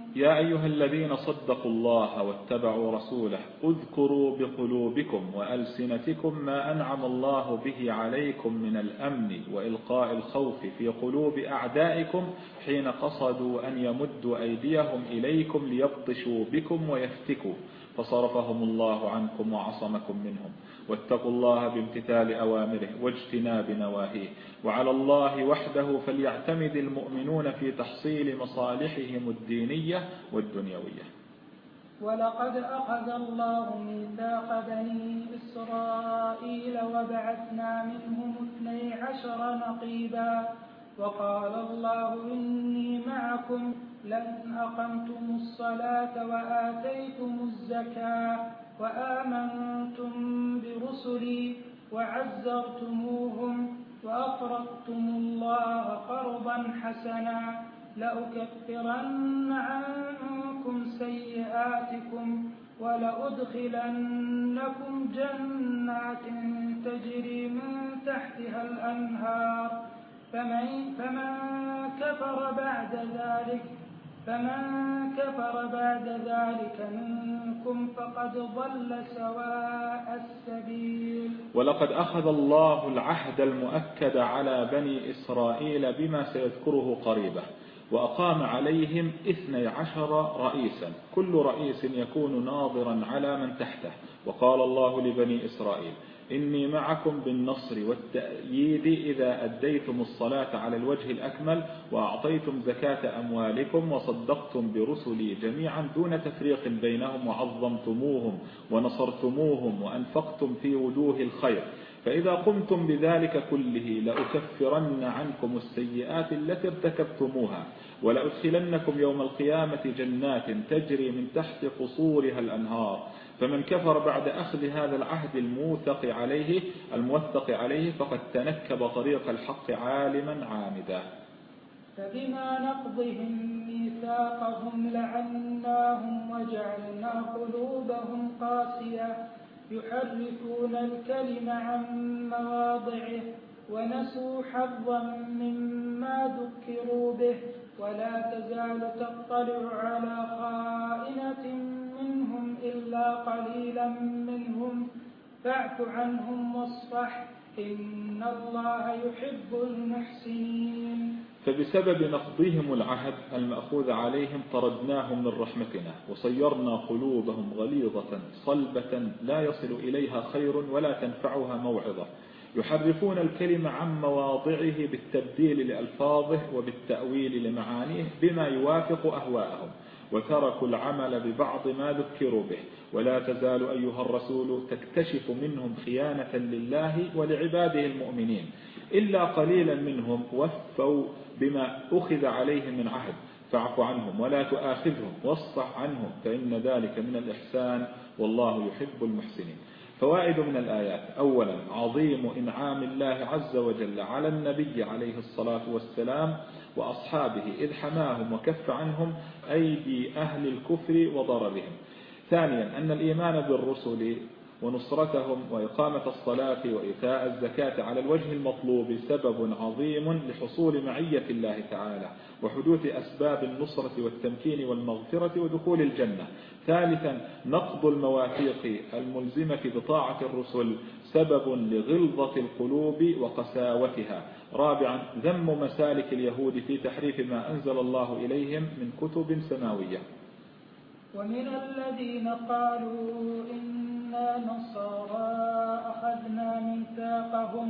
يا أيها الذين صدقوا الله واتبعوا رسوله اذكروا بقلوبكم وألسنتكم ما أنعم الله به عليكم من الأمن وإلقاء الخوف في قلوب أعدائكم حين قصدوا أن يمدوا أيديهم إليكم ليبطشوا بكم ويفتكوا فصرفهم الله عنكم وعصمكم منهم. واتقوا الله بامتثال أوامره واجتناب نواهيه. وعلى الله وحده فليعتمد المؤمنون في تحصيل مصالحهم الدينية والدنيوية. ولقد أخذ الله ميثاق بني إسرائيل وبعثنا منهم اثني عشر نقيبا. وقال الله إني معكم لن أقمتم الصلاة وآتيتم الزكاة وآمنتم برسلي وعزرتموهم وأقرضتم الله قرضا حسنا لأكفرن عنكم سيئاتكم ولأدخلنكم جنات تجري من تحتها الأنهار. فمن, فمن كفر بعد ذلك فمن كفر بعد ذلك منكم فقد ضل سواء السبيل. ولقد أخذ الله العهد المؤكد على بني إسرائيل بما سيذكره قريبا وأقام عليهم اثني عشر رئيسا كل رئيس يكون ناظرا على من تحته وقال الله لبني إسرائيل إني معكم بالنصر والتأييد إذا أديتم الصلاة على الوجه الأكمل وأعطيتم زكاة أموالكم وصدقتم برسلي جميعا دون تفريق بينهم وعظمتموهم ونصرتموهم وأنفقتم في وجوه الخير. فإذا قمتم بذلك كله لأكفرن عنكم السيئات التي ارتكبتموها ولأدخلنكم يوم القيامة جنات تجري من تحت قصورها الأنهار. فمن كفر بعد أخذ هذا العهد الموثق عليه الموثق عليه فقد تنكب طريق الحق عالما عامدا. فبما نقضهم ميثاقهم لعناهم وجعلنا قلوبهم قاسية. يحرفون الكلم عن مواضعه ونسوا حظا مما ذكروا به. ولا تزال تطلع على خائنة قليلا منهم فاعف عنهم واصفح إن الله يحب المحسنين. فبسبب نقضهم العهد المأخوذ عليهم طردناهم من رحمتنا وصيرنا قلوبهم غليظة صلبة لا يصل إليها خير ولا تنفعها موعظة. يحرفون الكلمة عن مواضعه بالتبديل لألفاظه وبالتأويل لمعانيه بما يوافق أهواءهم. وتركوا العمل ببعض ما ذكروا به. ولا تزال أيها الرسول تكتشف منهم خيانة لله ولعباده المؤمنين. إلا قليلا منهم وفوا بما أخذ عليهم من عهد. فاعف عنهم ولا تؤاخذهم واصفح عنهم فإن ذلك من الإحسان. والله يحب المحسنين. فوائد من الآيات. أولا عظيم إنعام الله عز وجل على النبي عليه الصلاة والسلام وأصحابه إذ حماهم وكف عنهم أيدي أهل الكفر وضررهم ثانيا أن الإيمان بالرسل ونصرتهم وإقامة الصلاة وإيتاء الزكاة على الوجه المطلوب سبب عظيم لحصول معية الله تعالى وحدوث أسباب النصرة والتمكين والمغفرة ودخول الجنة. ثالثا نقض المواثيق الملزمة بطاعة الرسل سبب لغلظة القلوب وقساوتها. رابعا ذم مسالك اليهود في تحريف ما أنزل الله إليهم من كتب سماوية. ومن الذين قالوا إنا نصارى أخذنا ميثاقهم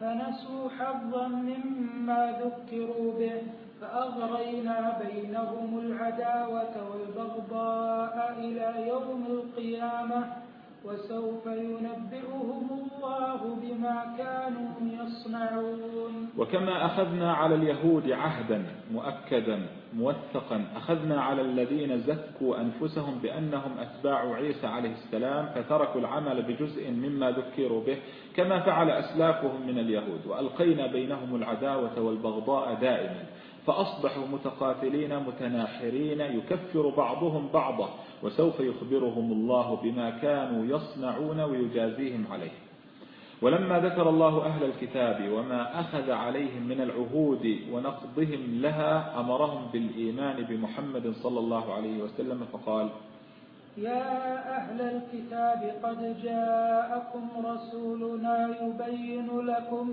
فنسوا حظا مما ذكروا به. فأغرينا بينهم العداوة والبغضاء إلى يوم القيامة وسوف ينبئهم الله بما كانوا يصنعون. وكما أخذنا على اليهود عهدا مؤكدا موثقا أخذنا على الذين زكوا أنفسهم بأنهم أتباع عيسى عليه السلام فتركوا العمل بجزء مما ذكروا به كما فعل أسلافهم من اليهود وألقينا بينهم العداوة والبغضاء دائما. فأصبحوا متقاتلين متناحرين يكفر بعضهم بعضا وسوف يخبرهم الله بما كانوا يصنعون ويجازيهم عليه. ولما ذكر الله أهل الكتاب وما أخذ عليهم من العهود ونقضهم لها أمرهم بالإيمان بمحمد صلى الله عليه وسلم فقال يا أهل الكتاب قد جاءكم رسولنا يبين لكم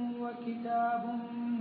وكتاب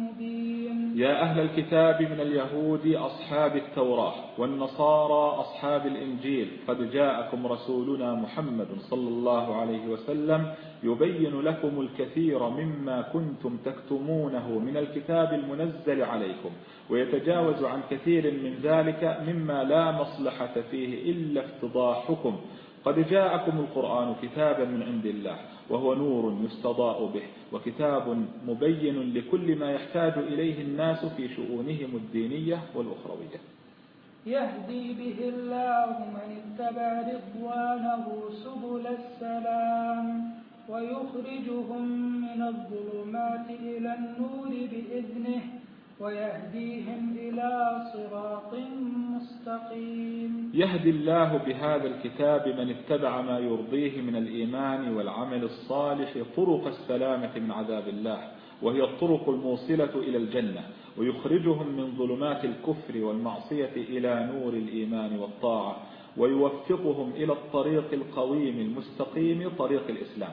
مبين. يا أهل الكتاب من اليهود أصحاب التوراة والنصارى أصحاب الإنجيل قد جاءكم رسولنا محمد صلى الله عليه وسلم يبين لكم الكثير مما كنتم تكتمونه من الكتاب المنزل عليكم ويتجاوز عن كثير من ذلك مما لا مصلحة فيه إلا افتضاحكم. قد جاءكم القرآن كتابا من عند الله. وهو نور يستضاء به وكتاب مبين لكل ما يحتاج إليه الناس في شؤونهم الدينية والأخروية. يهدي به الله من اتبع رضوانه سبل السلام ويخرجهم من الظلمات إلى النور بإذنه ويهديهم إلى صراط مستقيم. يهدي الله بهذا الكتاب من اتبع ما يرضيه من الإيمان والعمل الصالح طرق السلامة من عذاب الله وهي الطرق الموصلة إلى الجنة ويخرجهم من ظلمات الكفر والمعصية إلى نور الإيمان والطاعة ويوفقهم إلى الطريق القويم المستقيم طريق الإسلام.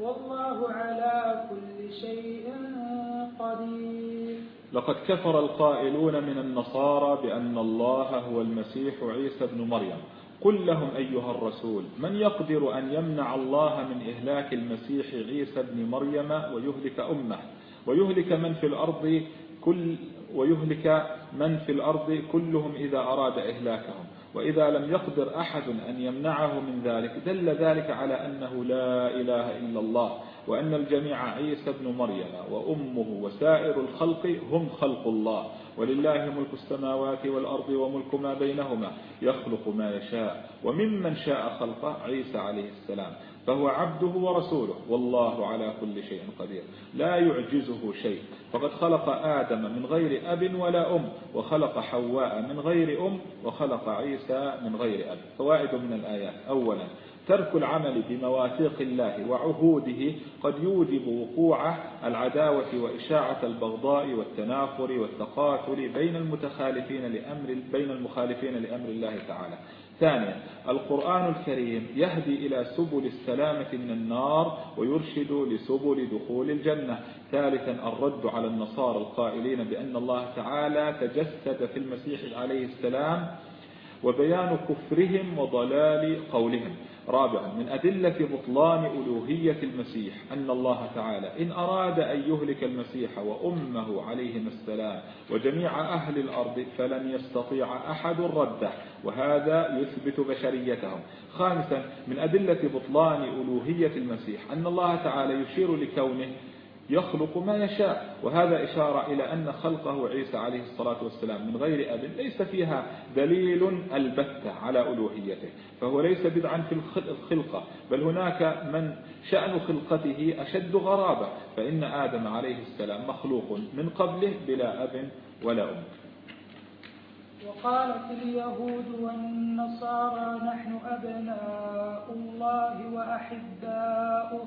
والله على كل شيء قدير. لقد كفر القائلون من النصارى بأن الله هو المسيح عيسى بن مريم. قل لهم أيها الرسول من يقدر أن يمنع الله من إهلاك المسيح عيسى بن مريم ويهلك أمه؟ ويهلك من في الأرض كل ويهلك من في الأرض كلهم إذا أراد إهلاكهم. وإذا لم يقدر أحد أن يمنعه من ذلك دل ذلك على أنه لا إله إلا الله وأن الجميع عيسى بن مريم وأمه وسائر الخلق هم خلق الله ولله ملك السماوات والأرض وملك ما بينهما يخلق ما يشاء وممن شاء خلقه عيسى عليه السلام. فهو عبده ورسوله. والله على كل شيء قدير. لا يعجزه شيء. فقد خلق آدم من غير أب ولا أم وخلق حواء من غير أم وخلق عيسى من غير أب. فوائد من الآيات. أولا ترك العمل بمواثيق الله وعهوده قد يوجب وقوع العداوة وإشاعة البغضاء والتنافر والتقاتل بين المتخالفين لأمر بين المخالفين لأمر الله تعالى. ثانيا القرآن الكريم يهدي إلى سبل السلامة من النار ويرشد لسبل دخول الجنة. ثالثا الرد على النصارى القائلين بأن الله تعالى تجسد في المسيح عليه السلام وبيان كفرهم وضلال قولهم. رابعا من أدلة بطلان ألوهية المسيح أن الله تعالى إن أراد أن يهلك المسيح وأمه عليهما السلام وجميع أهل الأرض فلن يستطيع أحد رده وهذا يثبت بشريتهم. خامسا من أدلة بطلان ألوهية المسيح أن الله تعالى يشير لكونه يخلق ما يشاء. وهذا إشارة إلى أن خلقه عيسى عليه الصلاة والسلام من غير أب ليس فيها دليل البتة على ألوهيته. فهو ليس بدعا في الخلقة بل هناك من شأن خلقته أشد غرابة. فإن آدم عليه السلام مخلوق من قبله بلا أب ولا أم. وقالت اليهود والنصارى نحن أبناء الله وأحباؤه.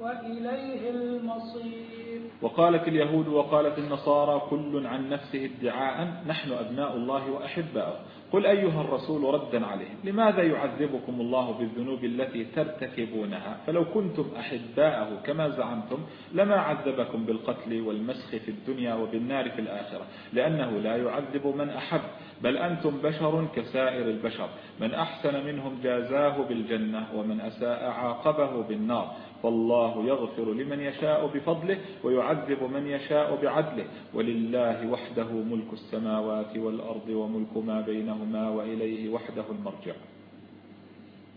وإليه المصير. وقالت اليهود وقالت النصارى كل عن نفسه ادعاء نحن أبناء الله وأحباؤه. قل أيها الرسول ردا عليهم لماذا يعذبكم الله بالذنوب التي ترتكبونها؟ فلو كنتم أحباءه كما زعمتم لما عذبكم بالقتل والمسخ في الدنيا وبالنار في الآخرة. لأنه لا يعذب من أحب بل أنتم بشر كسائر البشر. من أحسن منهم جازاه بالجنة ومن أساء عاقبه بالنار. فالله يغفر لمن يشاء بفضله ويعذب من يشاء بعدله. ولله وحده ملك السماوات والأرض وملك ما بينهما وإليه وحده المرجع.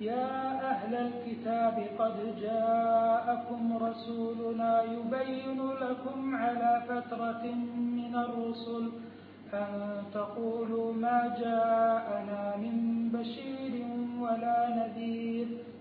يا أهل الكتاب قد جاءكم رسولنا يبين لكم على فترة من الرسل أن تقولوا ما جاءنا من بشير ولا نذير.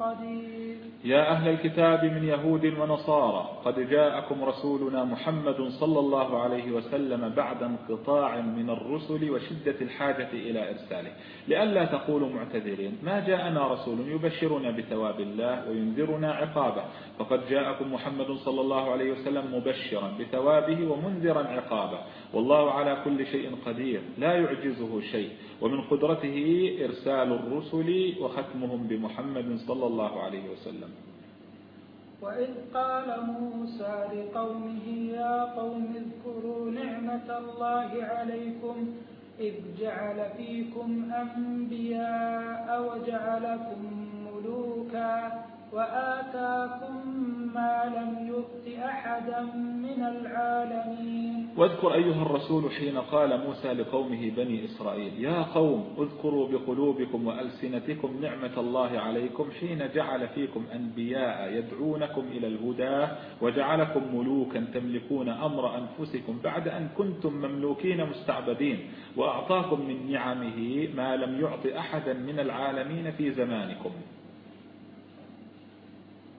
قدير. يا أهل الكتاب من يهود ونصارى قد جاءكم رسولنا محمد صلى الله عليه وسلم بعد انقطاع من الرسل وشدة الحاجة إلى إرساله. لئلا تقولوا معتذرين ما جاءنا رسول يبشرنا بثواب الله وينذرنا عقابه فقد جاءكم محمد صلى الله عليه وسلم مبشرا بثوابه ومنذرا عقابه. والله على كل شيء قدير لا يعجزه شيء. ومن قدرته إرسال الرسل وختمهم بمحمد صلى الله عليه وسلم. وإذ قال موسى لقومه يا قوم اذكروا نعمة الله عليكم إذ جعل فيكم أنبياء وجعلكم ملوكا وآتاكم ما لم يؤت أحدا من العالمين. واذكر أيها الرسول حين قال موسى لقومه بني إسرائيل يا قوم اذكروا بقلوبكم وألسنتكم نعمة الله عليكم حين جعل فيكم أنبياء يدعونكم إلى الهدى وجعلكم ملوكا تملكون أمر أنفسكم بعد أن كنتم مملوكين مستعبدين وأعطاكم من نعمه ما لم يعط أحدا من العالمين في زمانكم.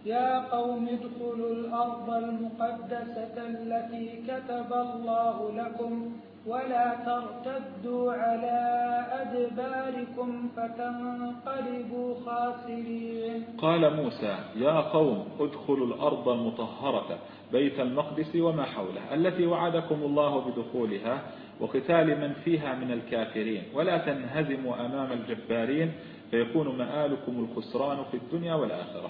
يا قوم ادخلوا الأرض المقدسة التي كتب الله لكم ولا ترتدوا على أدباركم فتنقلبوا خاسرين. قال موسى يا قوم ادخلوا الأرض المطهرة بيت المقدس وما حوله التي وعدكم الله بدخولها وقتال من فيها من الكافرين ولا تنهزموا أمام الجبارين فيكون مآلكم الخسران في الدنيا والآخرة.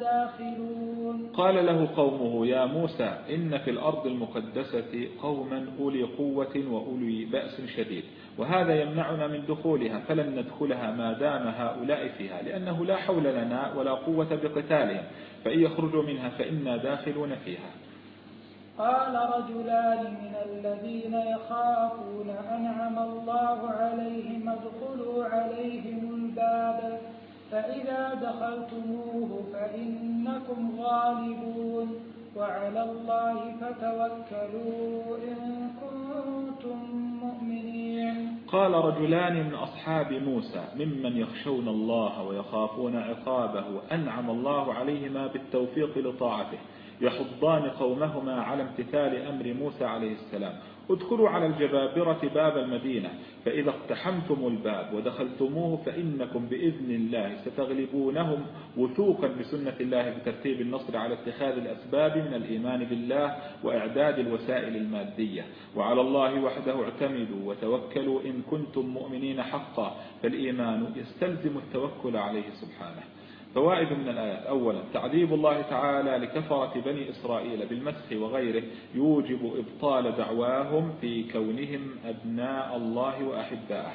داخلون. قال له قومه يا موسى إن في الأرض المقدسة قوما أولي قوة وأولي بأس شديد وهذا يمنعنا من دخولها فلن ندخلها ما دام هؤلاء فيها لأنه لا حول لنا ولا قوة بقتالهم فإن يخرجوا منها فإنا داخلون فيها. قال رجلان من الذين يخافون أنعم الله عليهم ادخلوا عليهم الباب. فإذا دخلتموه فإنكم غالبون وعلى الله فتوكلوا إن كنتم مؤمنين. قال رجلان من أصحاب موسى ممن يخشون الله ويخافون عقابه أنعم الله عليهما بالتوفيق لطاعته. يحضان قومهما على امتثال أمر موسى عليه السلام. ادخلوا على الجبابرة باب المدينة فإذا اقتحمتم الباب ودخلتموه فإنكم بإذن الله ستغلبونهم وثوقا بسنة الله بترتيب النصر على اتخاذ الأسباب من الإيمان بالله وإعداد الوسائل المادية. وعلى الله وحده اعتمدوا وتوكلوا إن كنتم مؤمنين حقا فالإيمان يستلزم التوكل عليه سبحانه. فوائد من الآيات. أولا تعذيب الله تعالى لكفرة بني إسرائيل بالمسخ وغيره يوجب إبطال دعواهم في كونهم أبناء الله وأحباءه.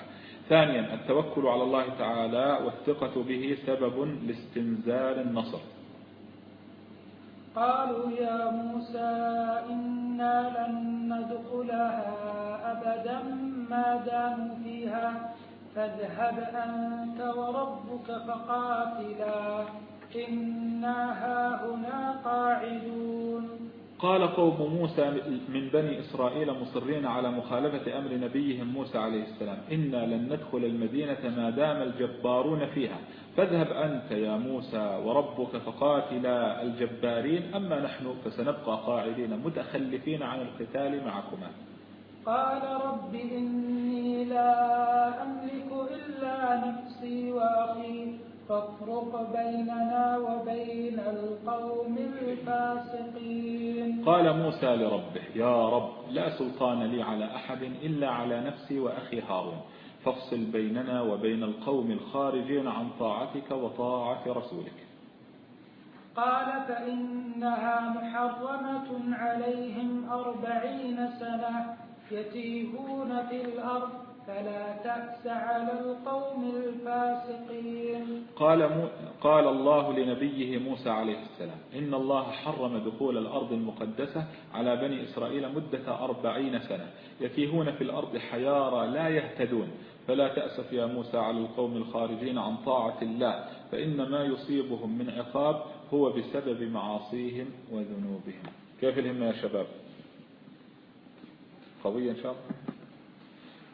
ثانيا التوكل على الله تعالى والثقة به سبب لاستنزال النصر. قالوا يا موسى إنا لن ندخلها أبدا ما داموا فيها. فاذهب أنت وربك فقاتلا. إنا هاهنا قاعدون. قال قوم موسى من بني إسرائيل مصرين على مخالفة أمر نبيهم موسى عليه السلام. إنا لن ندخل المدينة ما دام الجبارون فيها. فاذهب أنت يا موسى وربك فقاتلا الجبارين. أما نحن فسنبقى قاعدين متخلفين عن القتال معكما. قال رب إني لا أملك إلا نفسي وأخي فافرق بيننا وبين القوم الفاسقين. قال موسى لربه يا رب لا سلطان لي على أحد إلا على نفسي وأخي هارون. فافصل بيننا وبين القوم الخارجين عن طاعتك وطاعة رسولك. قال فإنها محرمة عليهم أربعين سنة. يتيهون في الأرض فلا تأس على القوم الفاسقين. قال, مو قال الله لنبيه موسى عليه السلام إن الله حرم دخول الأرض المقدسة على بني إسرائيل مدة أربعين سنة. يتيهون في الأرض حيارى لا يهتدون. فلا تأسف يا موسى على القوم الخارجين عن طاعة الله فإن ما يصيبهم من عقاب هو بسبب معاصيهم وذنوبهم. كيف الهمة يا شباب؟ قوية إن شاء الله.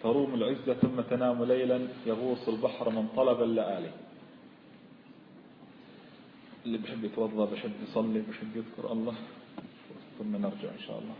تروم العزة ثم تنام ليلا يغوص البحر من طلب اللآلي اللي بحب يتوضى بحب يصلي بحب يذكر الله. ثم نرجع إن شاء الله.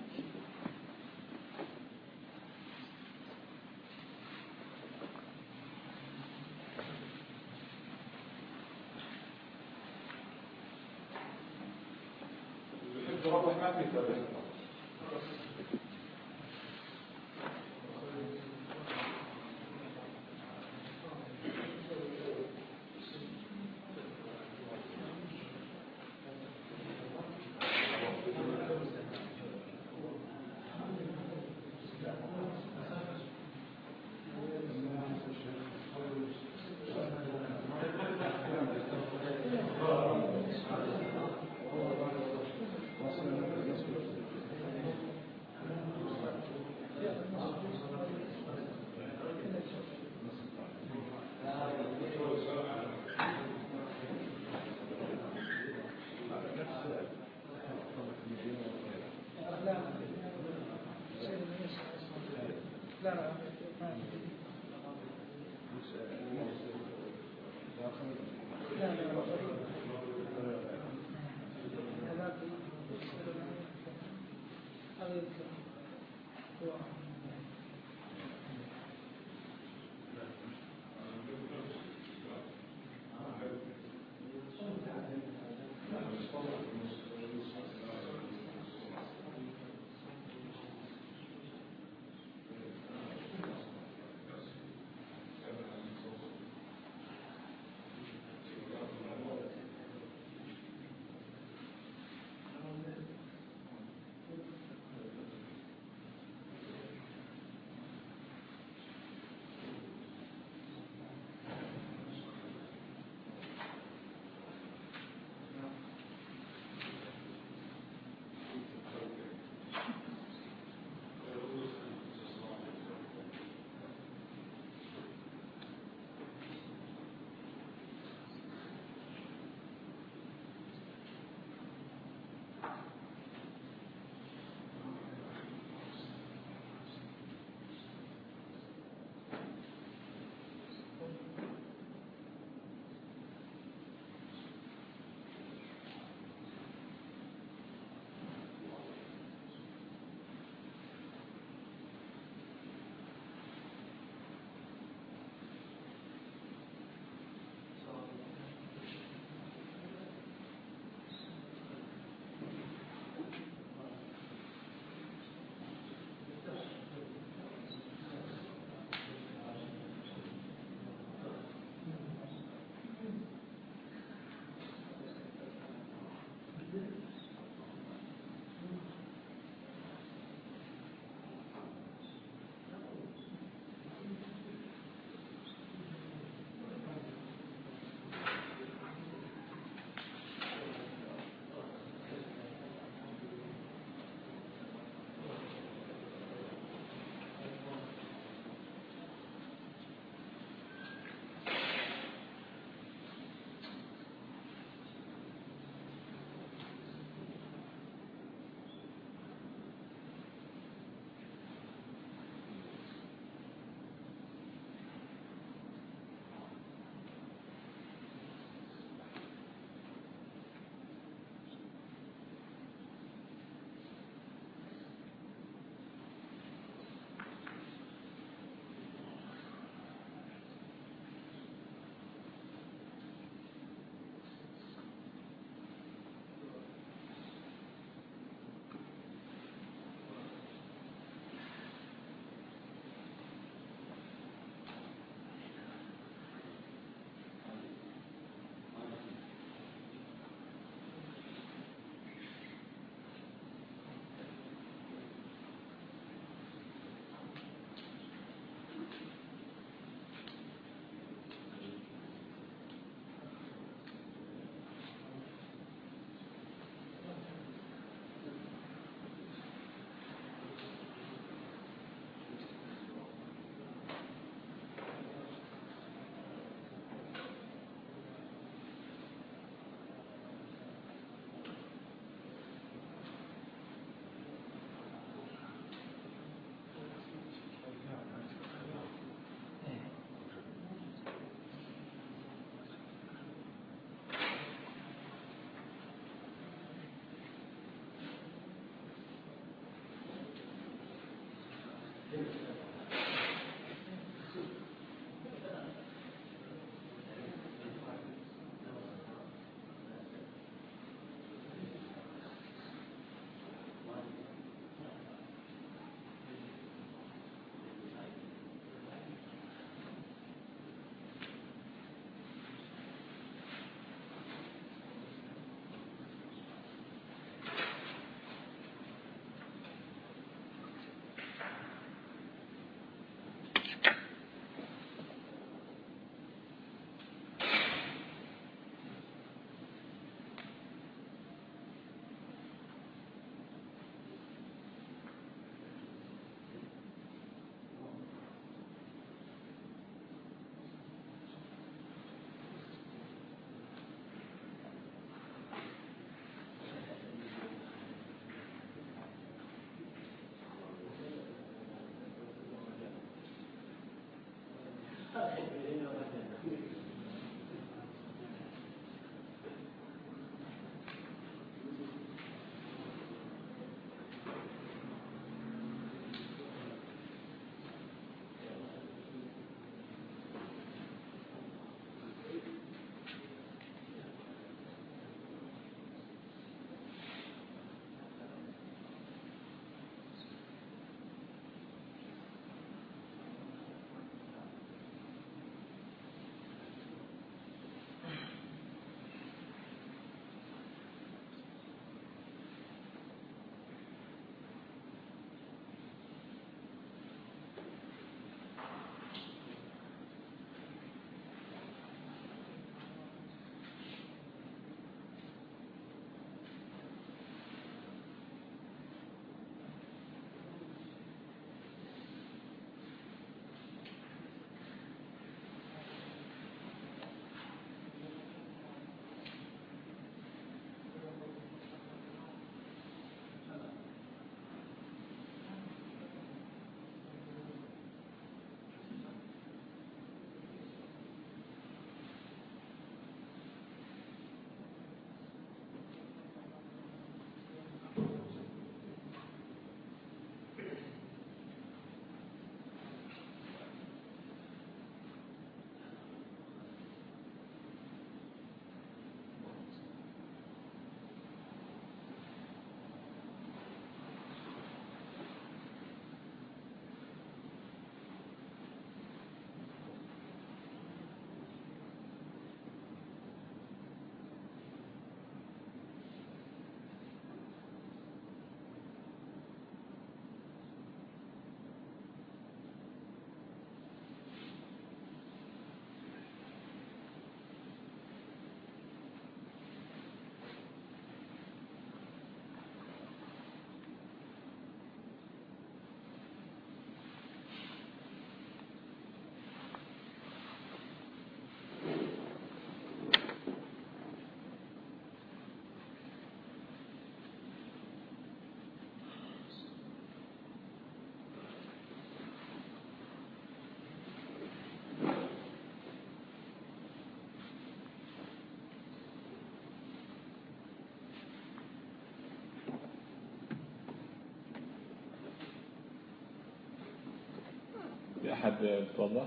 في أحد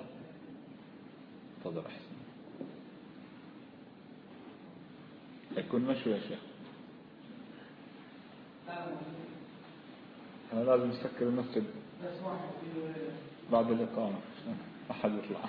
تفضل أحسن يكون مشوي يا شيخ. أنا لازم نسكر المسجد. بعد الإقامة أحد يطلع.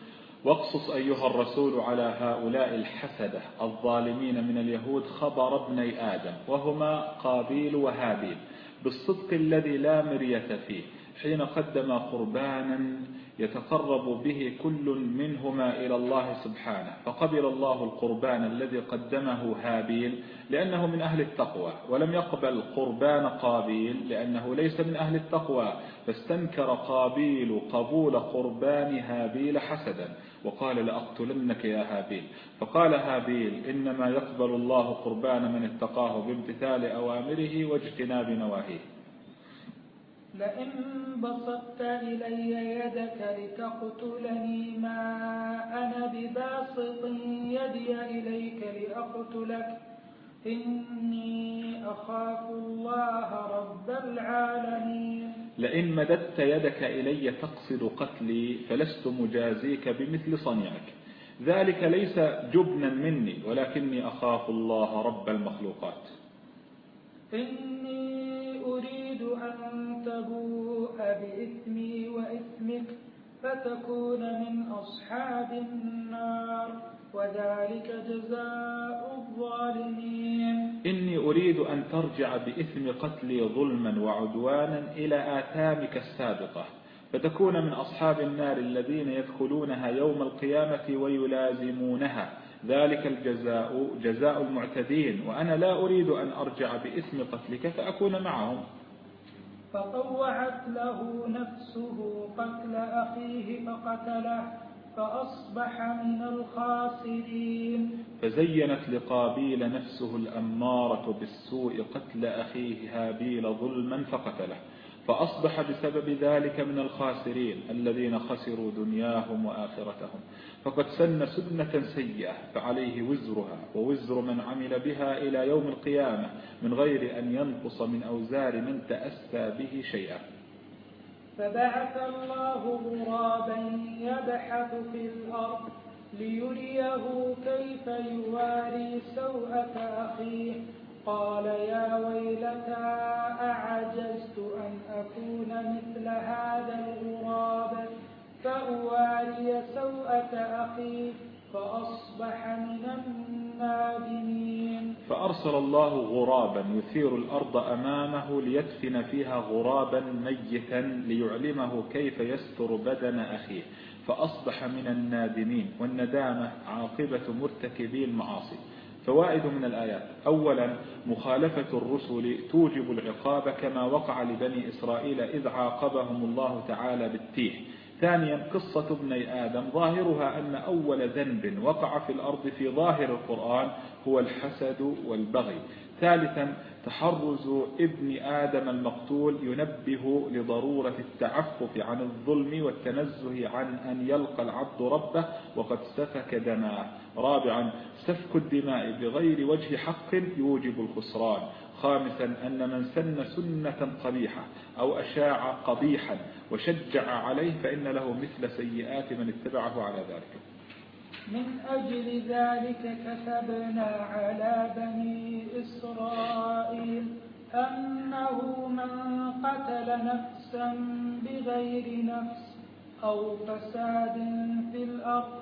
واقصص أيها الرسول على هؤلاء الحسدة الظالمين من اليهود خبر ابني آدم وهما قابيل وهابيل بالصدق الذي لا مرية فيه حين قدم قربانا يتقرب به كل منهما إلى الله سبحانه. فقبل الله القربان الذي قدمه هابيل لأنه من أهل التقوى ولم يقبل قربان قابيل لأنه ليس من أهل التقوى فاستنكر قابيل قبول قربان هابيل حسدا وقال لأقتلنك يا هابيل. فقال هابيل إنما يقبل الله قربان من اتقاه بامتثال أوامره واجتناب نواهيه. لئن بسطت إلي يدك لتقتلني ما أنا بباسط يدي إليك لأقتلك. إني أخاف الله رب العالمين. لئن مددت يدك إلي تقصد قتلي فلست مجازيك بمثل صنيعك ذلك ليس جبنا مني ولكني أخاف الله رب المخلوقات. إني أريد أن تبوء بإثمي وإثمك فتكون من أصحاب النار وذلك جزاء الظالمين. إني أريد أن ترجع بإثم قتلي ظلما وعدوانا إلى آثامك السابقة فتكون من أصحاب النار الذين يدخلونها يوم القيامة ويلازمونها. ذلك الجزاء جزاء المعتدين وأنا لا أريد أن أرجع باسم قتلك فأكون معهم. فطوعت له نفسه قتل أخيه فقتله فأصبح من الخاسرين. فزينت لقابيل نفسه الأمارة بالسوء قتل أخيه هابيل ظلما فقتله. فأصبح بسبب ذلك من الخاسرين الذين خسروا دنياهم وآخرتهم. فقد سن سنة سيئة فعليه وزرها ووزر من عمل بها إلى يوم القيامة من غير أن ينقص من أوزار من تأسى به شيئا. فبعث الله غرابا يبحث في الأرض ليريه كيف يواري سوءة أخيه. قال يا ويلتى أعجزت أن أكون مثل هذا الغراب فأواري سوءة أخي فأصبح من النادمين. فأرسل الله غرابا يثير الأرض أمامه ليدفن فيها غرابا ميتا ليعلمه كيف يستر بدن أخيه فأصبح من النادمين والندامة عاقبة مرتكبي المعاصي. فوائد من الآيات. أولا مخالفة الرسل توجب العقاب كما وقع لبني إسرائيل إذ عاقبهم الله تعالى بالتيه. ثانيا قصة ابني آدم ظاهرها أن أول ذنب وقع في الأرض في ظاهر القرآن هو الحسد والبغي. ثالثا تحرز ابن آدم المقتول ينبه لضرورة التعفف عن الظلم والتنزه عن أن يلقى العبد ربه وقد سفك دماءه رابعا سفك الدماء بغير وجه حق يوجب الخسران. خامسا أن من سن سنة قبيحة أو أشاع قبيحا وشجع عليه فإن له مثل سيئات من اتبعه على ذلك. من أجل ذلك كتبنا على بني إسرائيل أنه من قتل نفسا بغير نفس أو فساد في الأرض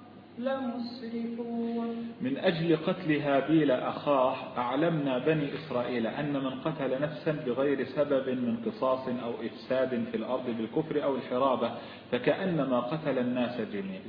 لمسرفون. من أجل قتل هابيل أخاه أعلمنا بني إسرائيل أن من قتل نفسا بغير سبب من قصاص أو إفساد في الأرض بالكفر أو الحرابة فكأنما قتل الناس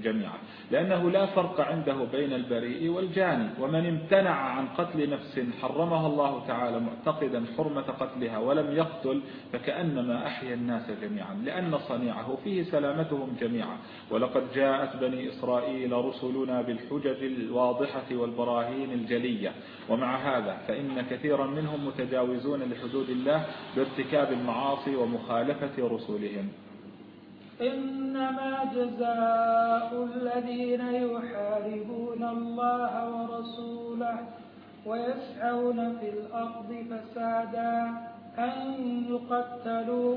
جميعا. لأنه لا فرق عنده بين البريء والجاني ومن امتنع عن قتل نفس حرمها الله تعالى معتقدا حرمة قتلها ولم يقتل فكأنما أحيا الناس جميعا لأن صنيعه فيه سلامتهم جميعا. ولقد جاءت بني إسرائيل رسلنا بالحجج الواضحة والبراهين الجلية. ومع هذا فإن كثيرا منهم متجاوزون لحدود الله بارتكاب المعاصي ومخالفة رسلهم إنما جزاء الذين يحاربون الله ورسوله ويسعون في الأرض فسادا أن يقتلوا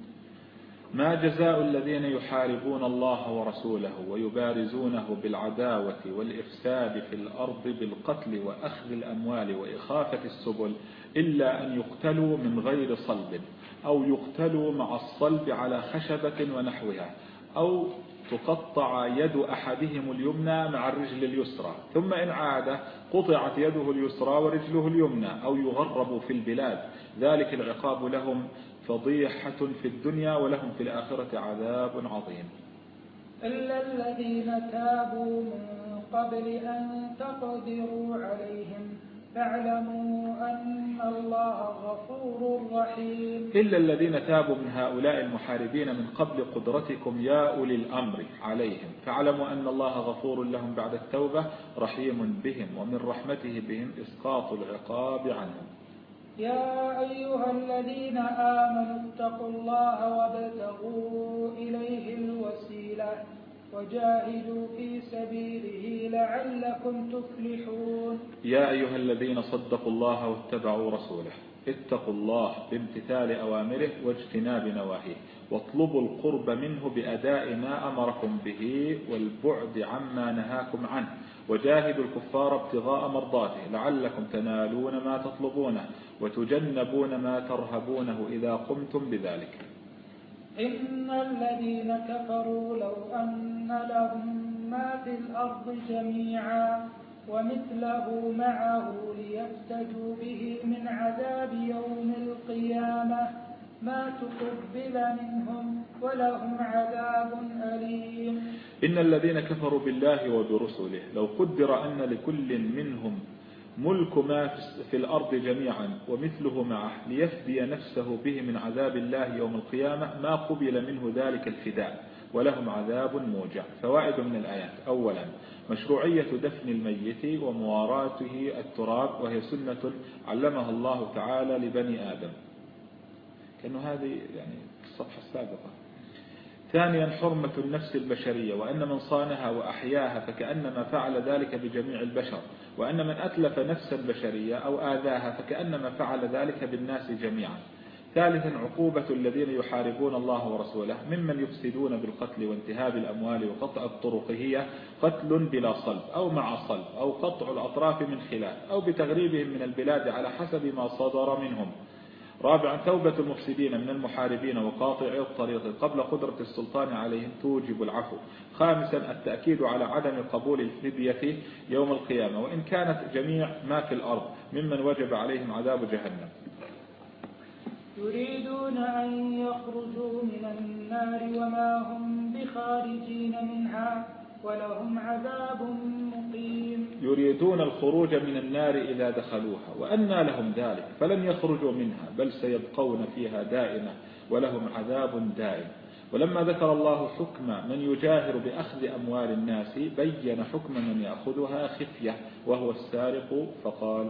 ما جزاء الذين يحاربون الله ورسوله ويبارزونه بالعداوة والإفساد في الأرض بالقتل وأخذ الأموال وإخافة السبل إلا أن يقتلوا من غير صلب أو يقتلوا مع الصلب على خشبة ونحوها أو تقطع يد أحدهم اليمنى مع الرجل اليسرى ثم إن عاد قطعت يده اليسرى ورجله اليمنى أو يغربوا في البلاد ذلك العقاب لهم فضيحة في الدنيا ولهم في الآخرة عذاب عظيم. إلا الذين تابوا من قبل أن تقدروا عليهم فاعلموا أن الله غفور رحيم. إلا الذين تابوا من هؤلاء المحاربين من قبل قدرتكم يا أولي الأمر عليهم فاعلموا أن الله غفور لهم بعد التوبة رحيم بهم ومن رحمته بهم إسقاط العقاب عنهم. يا أيها الذين آمنوا اتقوا الله وابتغوا إليه الوسيلة وجاهدوا في سبيله لعلكم تفلحون. يا أيها الذين صدقوا الله واتبعوا رسوله اتقوا الله بامتثال أوامره واجتناب نواهيه واطلبوا القرب منه بأداء ما أمركم به والبعد عما نهاكم عنه. وجاهدوا الكفار ابتغاء مرضاته لعلكم تنالون ما تطلبونه وتجنبون ما ترهبونه إذا قمتم بذلك. إن الذين كفروا لو أن لهم ما في الأرض جميعا ومثله معه ليفتدوا به من عذاب يوم القيامة ما تقبل منهم ولهم عذاب أليم. إن الذين كفروا بالله وبرسله لو قدر أن لكل منهم ملك ما في الأرض جميعا ومثله معه ليفدي نفسه به من عذاب الله يوم القيامة ما قبل منه ذلك الفداء ولهم عذاب موجع. فوائد من الآيات. أولا مشروعية دفن الميت ومواراته التراب وهي سنة علمها الله تعالى لبني آدم. كأنه هذه يعني الصفحة السابقة. ثانيا حرمة النفس البشرية وأن من صانها وأحياها فكأنما فعل ذلك بجميع البشر وأن من أتلف نفسا بشرية أو آذاها فكأنما فعل ذلك بالناس جميعا. ثالثا عقوبة الذين يحاربون الله ورسوله ممن يفسدون بالقتل وانتهاب الأموال وقطع الطرق هي قتل بلا صلب أو مع صلب أو قطع الأطراف من خلاف أو بتغريبهم من البلاد على حسب ما صدر منهم. رابعا توبة المفسدين من المحاربين وقاطعي الطريق قبل قدرة السلطان عليهم توجب العفو. خامسا التأكيد على عدم قبول الفدية يوم القيامة وإن كانت جميع ما في الأرض ممن وجب عليهم عذاب جهنم. يريدون أن يخرجوا من النار وما هم بخارجين منها. ولهم عذاب مقيم. يريدون الخروج من النار إذا دخلوها وأنى لهم ذلك فلن يخرجوا منها بل سيبقون فيها دائما ولهم عذاب دائم. ولما ذكر الله حكم من يجاهر بأخذ أموال الناس بين حكم من يأخذها خفية وهو السارق فقال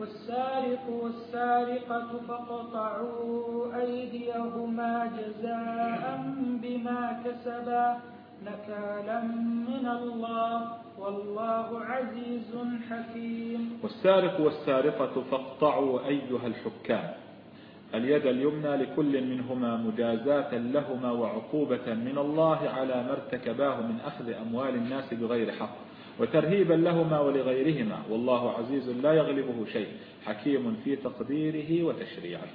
والسارق والسارقة فاقطعوا أيديهما جزاء بما كسبا. نكالا من الله والله عزيز حكيم. والسارق والسارقة فاقطعوا أيها الحكام. اليد اليمنى لكل منهما مجازاة لهما وعقوبة من الله على ما ارتكباه من أخذ أموال الناس بغير حق وترهيبا لهما ولغيرهما. والله عزيز لا يغلبه شيء. حكيم في تقديره وتشريعه.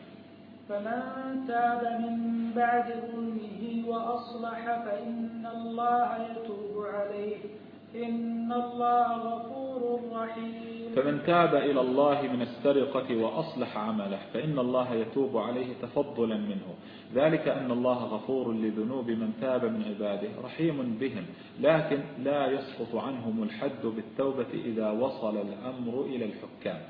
فمن تاب من بعد ظلمه وأصلح فإن الله يتوب عليه. إن الله غفور رحيم. فمن تاب إلى الله من السرقة وأصلح عمله فإن الله يتوب عليه تفضلا منه. ذلك أن الله غفور لذنوب من تاب من عباده رحيم بهم لكن لا يسقط عنهم الحد بالتوبة إذا وصل الأمر إلى الحكام.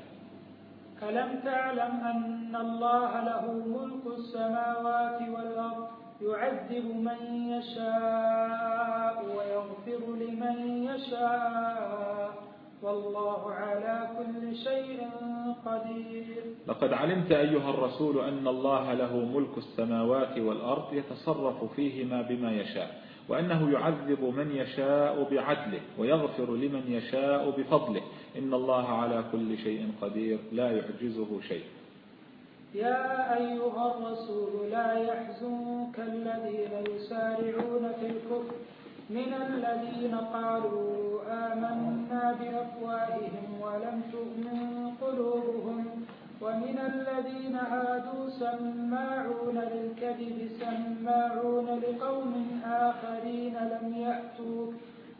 ألم تعلم أن الله له ملك السماوات والأرض يعذب من يشاء ويغفر لمن يشاء؟ والله على كل شيء قدير. لقد علمت أيها الرسول أن الله له ملك السماوات والأرض يتصرف فيهما بما يشاء وأنه يعذب من يشاء بعدله ويغفر لمن يشاء بفضله. إن الله على كل شيء قدير لا يعجزه شيء. يا أيها الرسول لا يحزنك الذين يسارعون في الكفر. من الذين قالوا آمنا بأفواههم ولم تؤمن قلوبهم. ومن الذين هادوا سماعون للكذب سماعون لقوم آخرين لم يأتوك.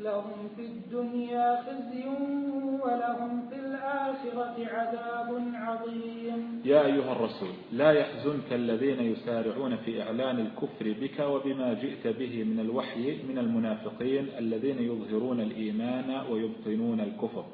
لهم في الدنيا خزي ولهم في الآخرة عذاب عظيم. يا أيها الرسول لا يحزنك الذين يسارعون في إعلان الكفر بك وبما جئت به من الوحي من المنافقين الذين يظهرون الإيمان ويبطنون الكفر.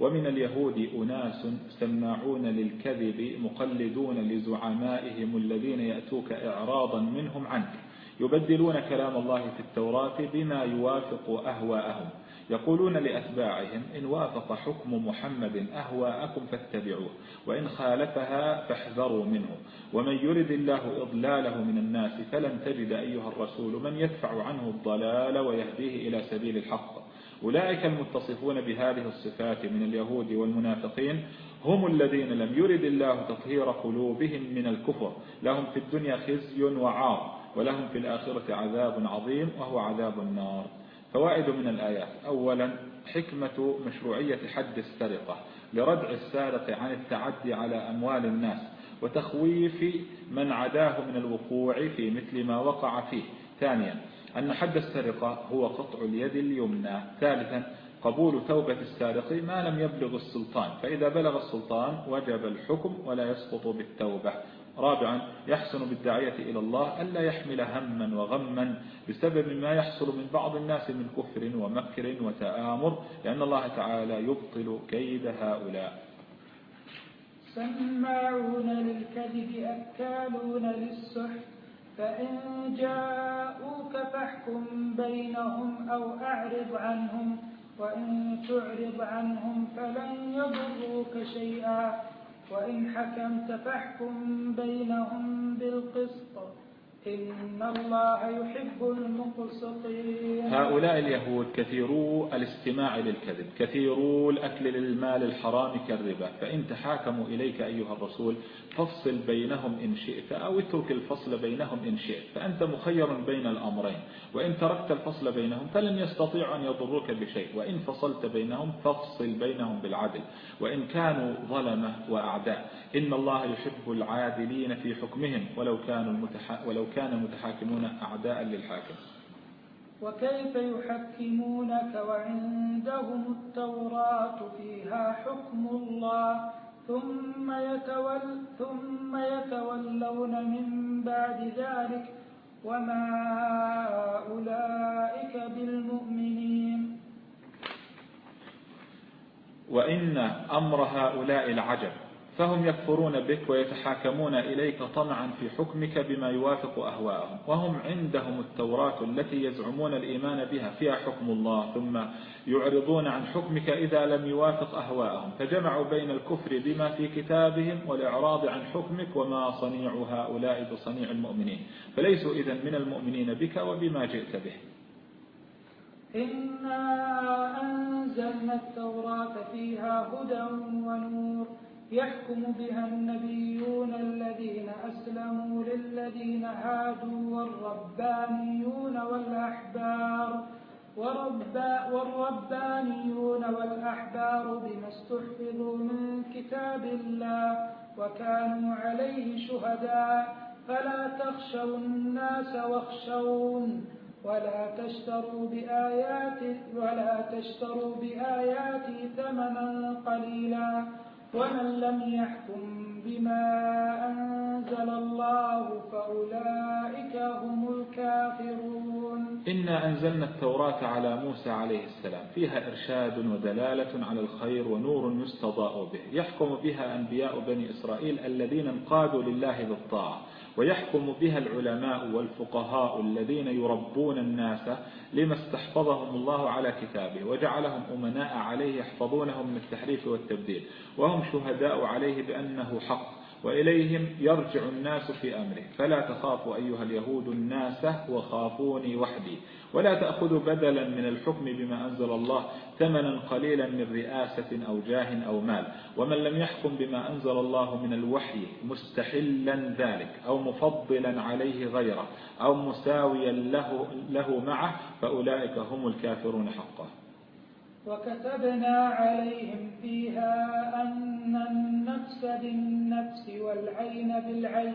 ومن اليهود أناس سماعون للكذب مقلدون لزعمائهم الذين يأتوك إعراضا منهم عنك. يبدلون كلام الله في التوراة بما يوافق أهواءهم. يقولون لأتباعهم إن وافق حكم محمد أهواءكم فاتبعوه وإن خالفها فاحذروا منه. ومن يرد الله إضلاله من الناس فلن تجد أيها الرسول من يدفع عنه الضلال ويهديه إلى سبيل الحق. أولئك المتصفون بهذه الصفات من اليهود والمنافقين هم الذين لم يرد الله تطهير قلوبهم من الكفر. لهم في الدنيا خزي وعار. ولهم في الآخرة عذاب عظيم وهو عذاب النار. فوائد من الآيات. أولا حكمة مشروعية حد السرقة لردع السارق عن التعدي على أموال الناس وتخويف من عداه من الوقوع في مثل ما وقع فيه. ثانيا أن حد السرقة هو قطع اليد اليمنى. ثالثا قبول توبة السارق ما لم يبلغ السلطان. فإذا بلغ السلطان وجب الحكم ولا يسقط بالتوبة. رابعا يحسن بالداعية إلى الله ألا يحمل هما وغما بسبب ما يحصل من بعض الناس من كفر ومكر وتآمر لأن الله تعالى يبطل كيد هؤلاء. سماعون للكذب أكالون للسحت فإن جاءوك فاحكم بينهم أو أعرض عنهم وإن تعرض عنهم فلن يضروك شيئا. وإن حكمت فاحكم بينهم بالقسط. إن الله يحب المقسطين. هؤلاء اليهود كثيرو الاستماع للكذب كثيرو الأكل للمال الحرام كالربا. فإن تحاكموا إليك أيها الرسول فافصل بينهم إن شئت أو اترك الفصل بينهم إن شئت فأنت مخير بين الأمرين. وإن تركت الفصل بينهم فلن يستطيعوا أن يضروك بشيء. وإن فصلت بينهم فافصل بينهم بالعدل. وإن كانوا ظلمة وأعداء إن الله يحب العادلين في حكمهم ولو كانوا. ولو كان المتحاكمون أعداء للحاكم. وكيف يحكمونك وعندهم التوراة فيها حكم الله ثم, يتول ثم يتولون من بعد ذلك وما أولئك بالمؤمنين. وإن أمر هؤلاء العجب. فهم يكفرون بك ويتحاكمون إليك طمعا في حكمك بما يوافق أهواءهم. وهم عندهم التوراة التي يزعمون الإيمان بها فيها حكم الله ثم يعرضون عن حكمك إذا لم يوافق أهواءهم. فجمعوا بين الكفر بما في كتابهم والإعراض عن حكمك وما صنيع هؤلاء بصنيع المؤمنين. فليسوا إذا من المؤمنين بك وبما جئت به. إنا أنزلنا التوراة فيها هدى ونور. يحكم بها النبيون الذين أسلموا للذين هادوا والربانيون والأحبار وربا والربانيون والأحبار بما استحفظوا من كتاب الله وكانوا عليه شهداء. فلا تخشوا الناس واخشون ولا تشتروا بآياتي ولا تشتروا بآياتي ثمنا قليلا. ومن لم يحكم بما أنزل الله فأولئك هم الكافرون. إنا أنزلنا التوراة على موسى عليه السلام فيها إرشاد ودلالة على الخير ونور يستضاء به يحكم بها أنبياء بني إسرائيل الذين انقادوا لله بالطاعة. ويحكم بها العلماء والفقهاء الذين يربون الناس لما استحفظهم الله على كتابه وجعلهم أمناء عليه يحفظونهم من التحريف والتبديل وهم شهداء عليه بأنه حق وإليهم يرجع الناس في أمره. فلا تخافوا أيها اليهود الناس وخافوني وحدي. ولا تأخذوا بدلا من الحكم بما أنزل الله ثمنا قليلا من رئاسة أو جاه أو مال. ومن لم يحكم بما أنزل الله من الوحي مستحلا ذلك أو مفضلا عليه غيره أو مساويا له, له معه فأولئك هم الكافرون حقا. وكتبنا عليهم فيها أن النفس بالنفس والعين بالعين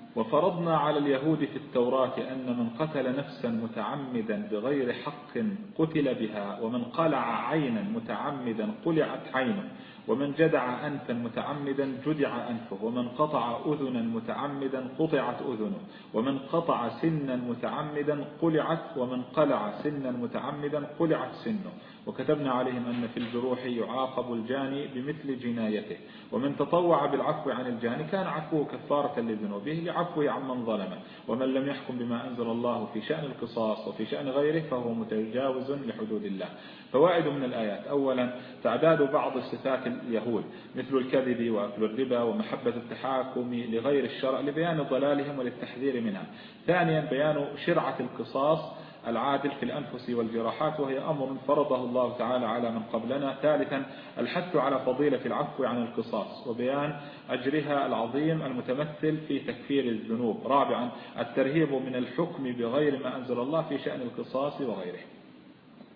وفرضنا على اليهود في التوراة أن من قتل نفسا متعمدا بغير حق قتل بها ومن قلع عينا متعمدا قلعت عينه. ومن جدع أنفا متعمدا جدع أنفه ومن قطع أذنا متعمدا قطعت أذنه ومن قطع سنا متعمدا قلعت ومن قلع سنا متعمدا قلعت سنه. وكتبنا عليهم أن في الجروح يعاقب الجاني بمثل جنايته. ومن تطوع بالعفو عن الجاني كان عفوه كفارة لذنوبه لعفوه عمن ظلمه. ومن لم يحكم بما أنزل الله في شأن القصاص وفي شأن غيره فهو متجاوز لحدود الله. فوائد من الآيات. أولا تعداد بعض صفات اليهود مثل الكذب وأكل الربا ومحبة التحاكم لغير الشرع لبيان ضلالهم وللتحذير منها. ثانيا بيان شرعة القصاص العادل في الأنفس والجراحات وهي أمر فرضه الله تعالى على من قبلنا. ثالثا الحث على فضيلة العفو عن القصاص وبيان أجرها العظيم المتمثل في تكفير الذنوب. رابعا الترهيب من الحكم بغير ما أنزل الله في شأن القصاص وغيره.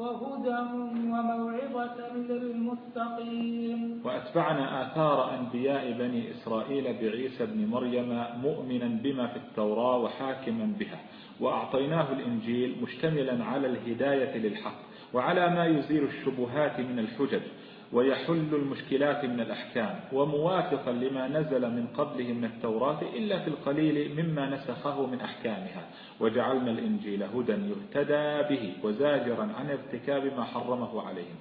وهدى وموعظة للمتقين. وأتبعنا آثار أنبياء بني إسرائيل بعيسى بن مريم مؤمنا بما في التوراة وحاكما بها وأعطيناه الإنجيل مشتملا على الهداية للحق وعلى ما يزيل الشبهات من الحجج ويحل المشكلات من الأحكام وموافقا لما نزل من قبله من التوراة إلا في القليل مما نسخه من أحكامها. وجعلنا الإنجيل هدى يهتدى به وزاجرا عن ارتكاب ما حرمه عليهم.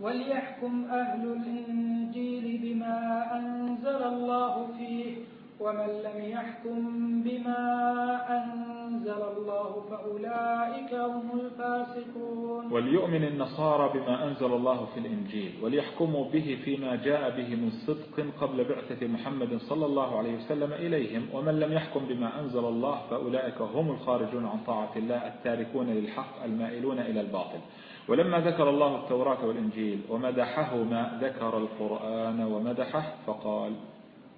وليحكم أهل الإنجيل بما أنزل الله فيه ومن لم يحكم بما أنزل الله فأولئك هم الفاسقون. وليؤمن النصارى بما أنزل الله في الإنجيل وليحكموا به فيما جاء به من صدق قبل بعثة محمد صلى الله عليه وسلم إليهم. ومن لم يحكم بما أنزل الله فأولئك هم الخارجون عن طاعة الله التاركون للحق المائلون إلى الباطل. ولما ذكر الله التوراة والإنجيل ومدحهما ذكر القرآن ومدحه فقال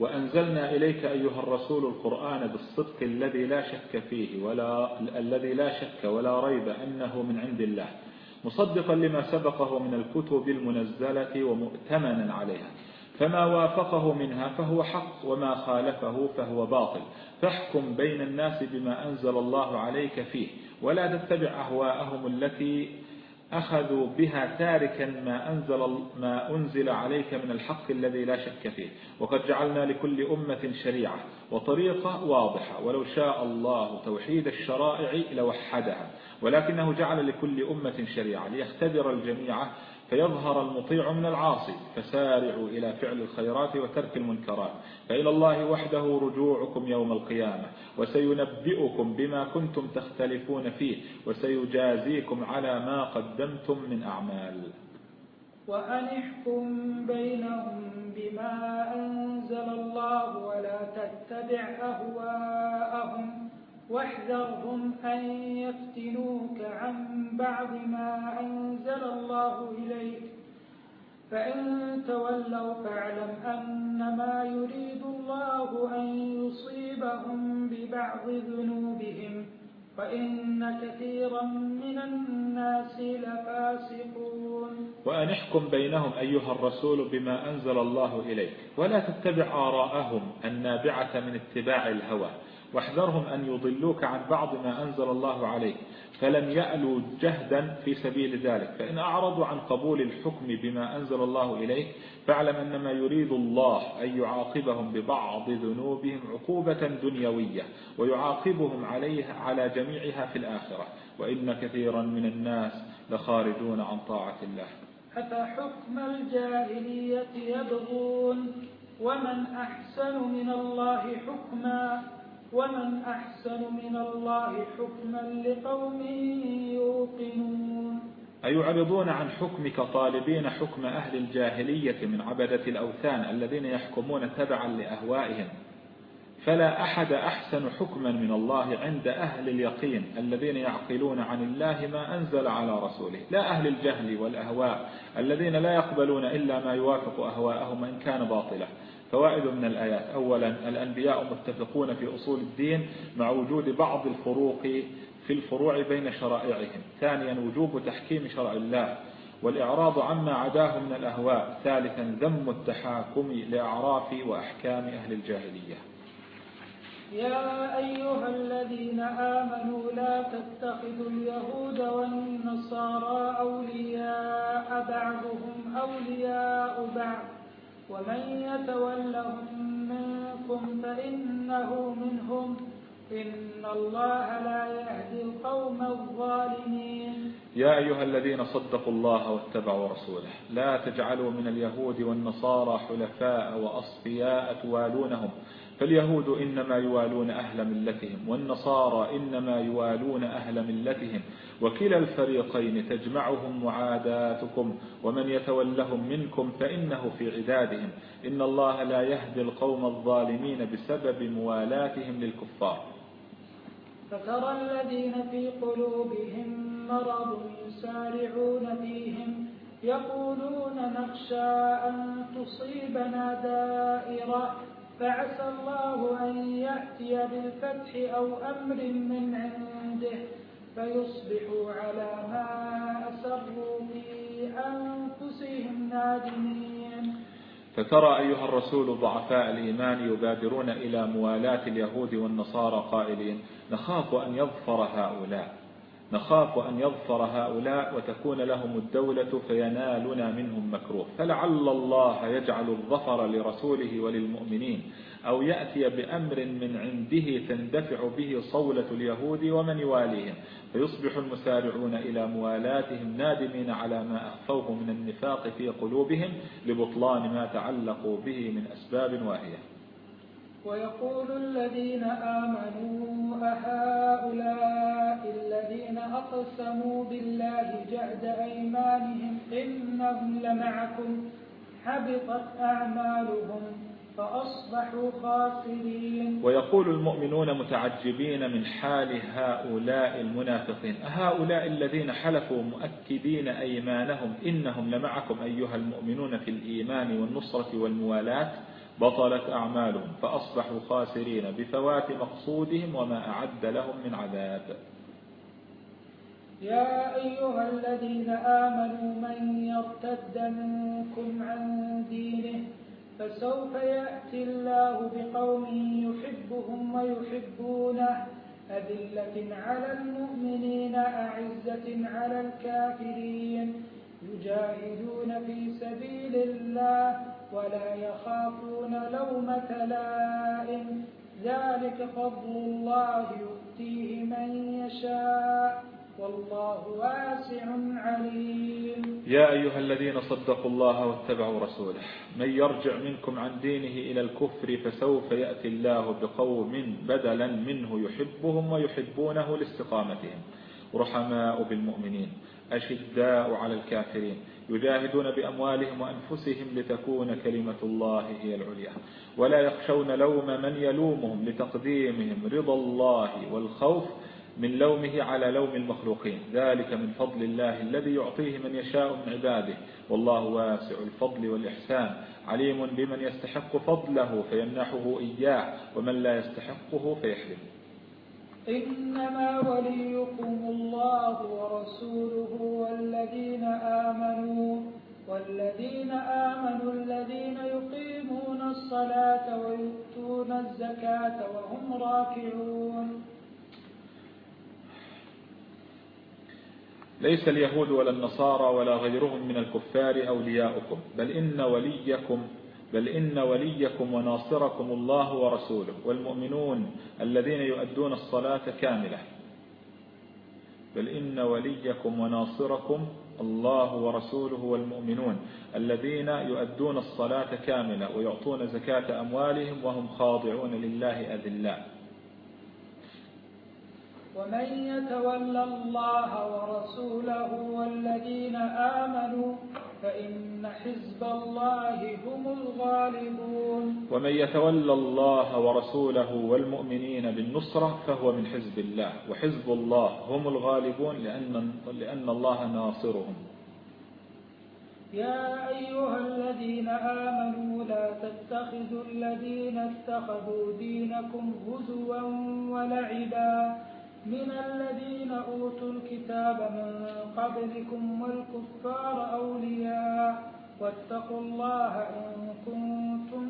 وأنزلنا إليك أيها الرسول القرآن بالصدق الذي لا شك فيه ولا الذي لا شك ولا ريب أنه من عند الله مصدقا لما سبقه من الكتب المنزلة ومؤتمنا عليها. فما وافقه منها فهو حق وما خالفه فهو باطل. فاحكم بين الناس بما أنزل الله عليك فيه ولا تتبع أهواءهم التي أخذوا بها تاركا ما أنزل, ما أنزل عليك من الحق الذي لا شك فيه. وقد جعلنا لكل أمة شريعة وطريقة واضحة. ولو شاء الله توحيد الشرائع لوحدها. ولكنه جعل لكل أمة شريعة ليختبر الجميع فيظهر المطيع من العاصي فسارعوا إلى فعل الخيرات وترك المنكرات فإلى الله وحده رجوعكم يوم القيامة وسينبئكم بما كنتم تختلفون فيه وسيجازيكم على ما قدمتم من أعمال. وأن احكم بينهم بما أنزل الله ولا تتبع أهواءهم. واحذرهم أن يفتنوك عن بعض ما أنزل الله إليك. فإن تولوا فاعلم أنما يريد الله أن يصيبهم ببعض ذنوبهم وإن كثيرا من الناس لفاسقون. وأن احكم بينهم أيها الرسول بما أنزل الله إليك. ولا تتبع آراءهم النابعة من اتباع الهوى. واحذرهم أن يضلوك عن بعض ما أنزل الله عليك فلم يألوا جهدا في سبيل ذلك. فإن أعرضوا عن قبول الحكم بما أنزل الله إليك فاعلم أنما يريد الله أن يعاقبهم ببعض ذنوبهم عقوبة دنيوية ويعاقبهم عليها على جميعها في الآخرة. وإن كثيرا من الناس لخارجون عن طاعة الله. أفحكم الجاهلية يبغون؟ ومن أحسن من الله حكما؟ ومن أحسن من الله حكما لقوم يوقنون. أيعرضون عن حكمك طالبين حكم أهل الجاهلية من عبدة الأوثان الذين يحكمون تبعا لأهوائهم. فلا أحد أحسن حكما من الله عند أهل اليقين الذين يعقلون عن الله ما أنزل على رسوله. لا أهل الجهل والأهواء الذين لا يقبلون إلا ما يوافق أهواءهم إن كان باطلا. فوائد من الآيات. أولا الأنبياء متفقون في أصول الدين مع وجود بعض الفروق في الفروع بين شرائعهم. ثانيا وجوب تحكيم شرع الله والإعراض عما عداه من الأهواء. ثالثا ذم التحاكم لأعراف وأحكام أهل الجاهلية. يا أيها الذين آمنوا لا تتخذوا اليهود والنصارى أولياء بعضهم أولياء بعض. ومن يتولهم منكم فإنه منهم. إن الله لا يهدي القوم الظالمين. يا أيها الذين صدقوا الله واتبعوا رسوله. لا تجعلوا من اليهود والنصارى حلفاء وأصفياء توالونهم. فاليهود إنما يوالون أهل ملتهم والنصارى إنما يوالون أهل ملتهم وكلا الفريقين تجمعهم معاداتكم ومن يتولهم منكم فإنه في عدادهم. إن الله لا يهدي القوم الظالمين بسبب موالاتهم للكفار. فترى الذين في قلوبهم مرض يسارعون فيهم يقولون نخشى أن تصيبنا دائرة فعسى الله أن يأتي بالفتح أو أمر من عنده فيصبحوا على ما أسروا في أنفسهم نادمين. فترى أيها الرسول ضعفاء الإيمان يبادرون إلى موالاة اليهود والنصارى قائلين نخاف أن يظفر هؤلاء. نخاف أن يظفر هؤلاء وتكون لهم الدولة فينالنا منهم مكروه. فلعل الله يجعل الظفر لرسوله وللمؤمنين أو يأتي بأمر من عنده تندفع به صولة اليهود ومن يواليهم. فيصبح المسارعون إلى موالاتهم نادمين على ما أخفوه من النفاق في قلوبهم لبطلان ما تعلقوا به من أسباب واهية. ويقول الذين آمنوا أهؤلاء الذين أقسموا بالله جهد أيمانهم إنهم لمعكم حبطت أعمالهم فأصبحوا خاسرين. ويقول المؤمنون متعجبين من حال هؤلاء المنافقين أهؤلاء الذين حلفوا مؤكدين أيمانهم إنهم لمعكم أيها المؤمنون في الإيمان والنصرة والموالاة؟ بطلت أعمالهم فأصبحوا خاسرين بفوات مقصودهم وما أعد لهم من عذاب. يا أيها الذين آمنوا من يرتد منكم عن دينه فسوف يأتي الله بقوم يحبهم ويحبونه. أذلة على المؤمنين أعزة على الكافرين. يجاهدون في سبيل الله ولا يخافون لومة لائم. ذلك فضل الله يؤتيه من يشاء. والله واسع عليم. يا أيها الذين صدقوا الله واتبعوا رسوله من يرجع منكم عن دينه إلى الكفر فسوف يأتي الله بقوم بدلا منه يحبهم ويحبونه لاستقامتهم. رحماء بالمؤمنين أشداء على الكافرين. يجاهدون بأموالهم وأنفسهم لتكون كلمة الله هي العليا. ولا يخشون لوم من يلومهم لتقديمهم رضا الله والخوف من لومه على لوم المخلوقين. ذلك من فضل الله الذي يعطيه من يشاء من عباده. والله واسع الفضل والإحسان. عليم بمن يستحق فضله فيمنحه إياه ومن لا يستحقه فيحرمه. إنما وليكم الله ورسوله والذين آمنوا والذين آمنوا الذين يقيمون الصلاة ويؤتون الزكاة وهم راكعون. ليس اليهود ولا النصارى ولا غيرهم من الكفار أولياؤكم بل إن وليكم بل إن وليكم وناصركم الله ورسوله والمؤمنون الذين يؤدون الصلاة كاملة. بل إن وليكم وناصركم الله ورسوله والمؤمنون الذين يؤدون الصلاة كاملة ويعطون زكاة أموالهم وهم خاضعون لله أذلاء ومن يتولى الله ورسوله والذين آمنوا فإن حزب الله هم الغالبون. ومن يتولى الله ورسوله والمؤمنين بالنصرة فهو من حزب الله وحزب الله هم الغالبون لأن, لأن الله ناصرهم. يا أيها الذين آمنوا لا تتخذوا الذين اتخذوا دينكم هزوا ولعبا. من الذين أوتوا الكتاب من قبلكم والكفار أولياء واتقوا الله إن كنتم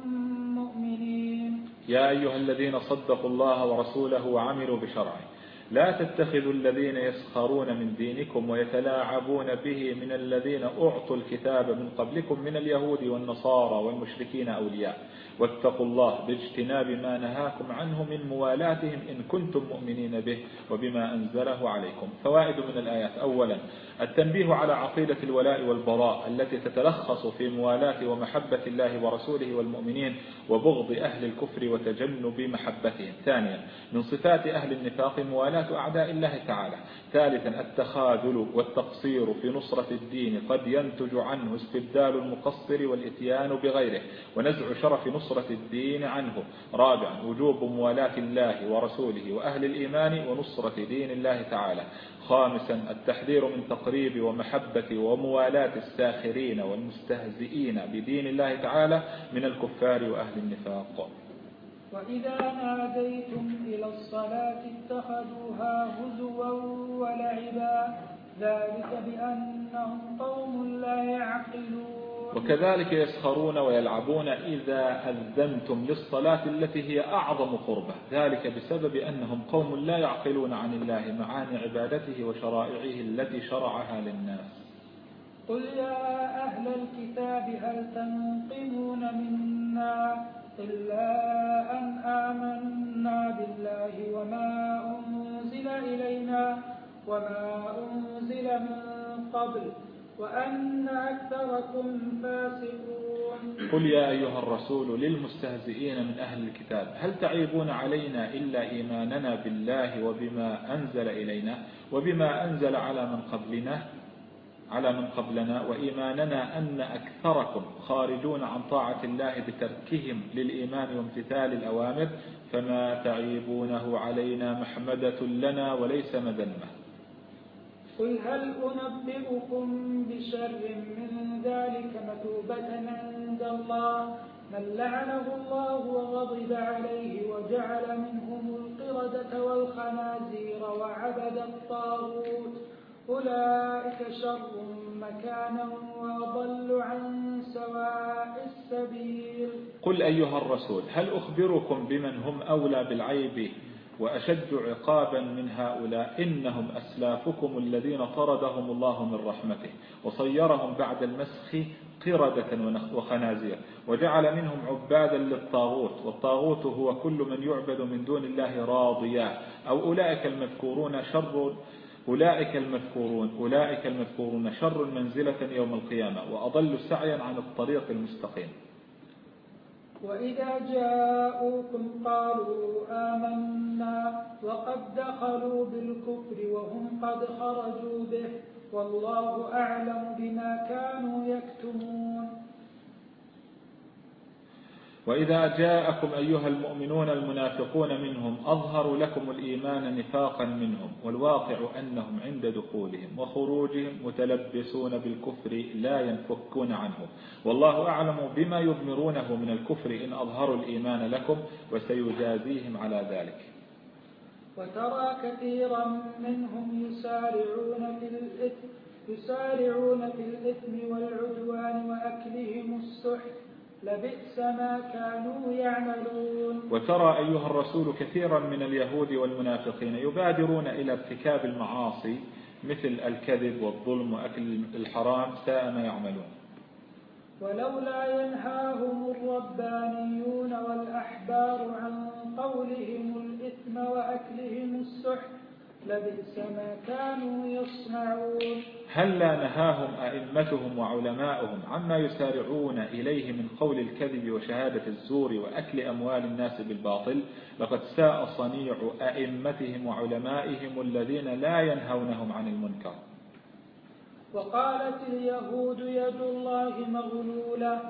مؤمنين. يا أيها الذين صدقوا الله ورسوله وعملوا بشرعه. لا تتخذوا الذين يسخرون من دينكم ويتلاعبون به من الذين أعطوا الكتاب من قبلكم من اليهود والنصارى والمشركين أولياء. واتقوا الله باجتناب ما نهاكم عنه من موالاتهم إن كنتم مؤمنين به وبما أنزله عليكم. فوائد من الآيات. أولا التنبيه على عقيدة الولاء والبراء التي تتلخص في موالاة ومحبة الله ورسوله والمؤمنين وبغض أهل الكفر وتجنب محبتهم. ثانيا من صفات أهل النفاق موالاة أعداء الله تعالى. ثالثا التخاذل والتقصير في نصرة الدين قد ينتج عنه استبدال المقصر والإتيان بغيره ونزع شرف نصرة الدين عنه. رابعا وجوب موالاة الله ورسوله وأهل الإيمان ونصرة دين الله تعالى. خامسا التحذير من تقريب ومحبة وموالاة الساخرين والمستهزئين بدين الله تعالى من الكفار وأهل النفاق. وإذا ناديتم إلى الصلاة اتخذوها هزوا ولعبا ذلك بأنهم قوم لا يعقلون. وكذلك يسخرون ويلعبون إذا أذنتم للصلاة التي هي أعظم قربة. ذلك بسبب أنهم قوم لا يعقلون عن الله معاني عبادته وشرائعه التي شرعها للناس. قل يا أهل الكتاب هل تنقمون منا؟ إلا أن آمنا بالله وما أنزل إلينا وما أنزل من قبل وأن أكثركم فاسقون. قل يا أيها الرسول للمستهزئين من أهل الكتاب هل تعيبون علينا إلا إيماننا بالله وبما أنزل إلينا وبما أنزل على من قبلنا؟ على من قبلنا وإيماننا أن أكثركم خارجون عن طاعة الله بتركهم للإيمان وامتثال الأوامر فما تعيبونه علينا محمدة لنا وليس مذمة. قل هل أنبئكم بشر من ذلك مثوبة عند الله؟ من لعنه الله وغضب عليه وجعل منهم القردة والخنازير وعبد الطاغوت. أولئك شر مكانا وأضل عن سواء السبيل. قل أيها الرسول هل أخبركم بمن هم أولى بالعيب وأشد عقابا من هؤلاء؟ إنهم أسلافكم الذين طردهم الله من رحمته وصيرهم بعد المسخ قردة وخنازير وجعل منهم عبادا للطاغوت والطاغوت هو كل من يعبد من دون الله راضيا. أو أولئك المذكورون شر أولئك المذكورون أولئك المذكورون شر منزلة يوم القيامة وأضل سعيا عن الطريق المستقيم. وإذا جاءوكم قالوا آمنا وقد دخلوا بالكفر وهم قد خرجوا به والله أعلم بما كانوا يكتمون. وإذا جاءكم أيها المؤمنون المنافقون منهم أظهروا لكم الإيمان نفاقا منهم والواقع أنهم عند دخولهم وخروجهم متلبسون بالكفر لا ينفكون عنه والله أعلم بما يضمرونه من الكفر إن أظهروا الإيمان لكم وسيجازيهم على ذلك وترى كثيرا منهم يسارعون في الإثم يسارعون في الإثم والعدوان وأكلهم السحت لبئس ما كانوا يعملون. وترى أيها الرسول كثيرا من اليهود والمنافقين يبادرون إلى ارتكاب المعاصي مثل الكذب والظلم وأكل الحرام ساء ما يعملون. ولولا ينهاهم الربانيون والأحبار عن قولهم الإثم وأكلهم السحت لبئس ما كانوا يصنعون هل لا نهاهم أئمتهم وعلماؤهم عما يسارعون إليه من قول الكذب وشهادة الزور وأكل أموال الناس بالباطل؟ لقد ساء صنيع أئمتهم وعلمائهم الذين لا ينهونهم عن المنكر. وقالت اليهود يد الله مغلولة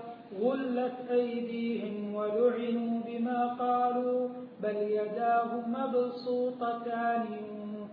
غلت أيديهم ولعنوا بما قالوا بل يداه مبسوطتان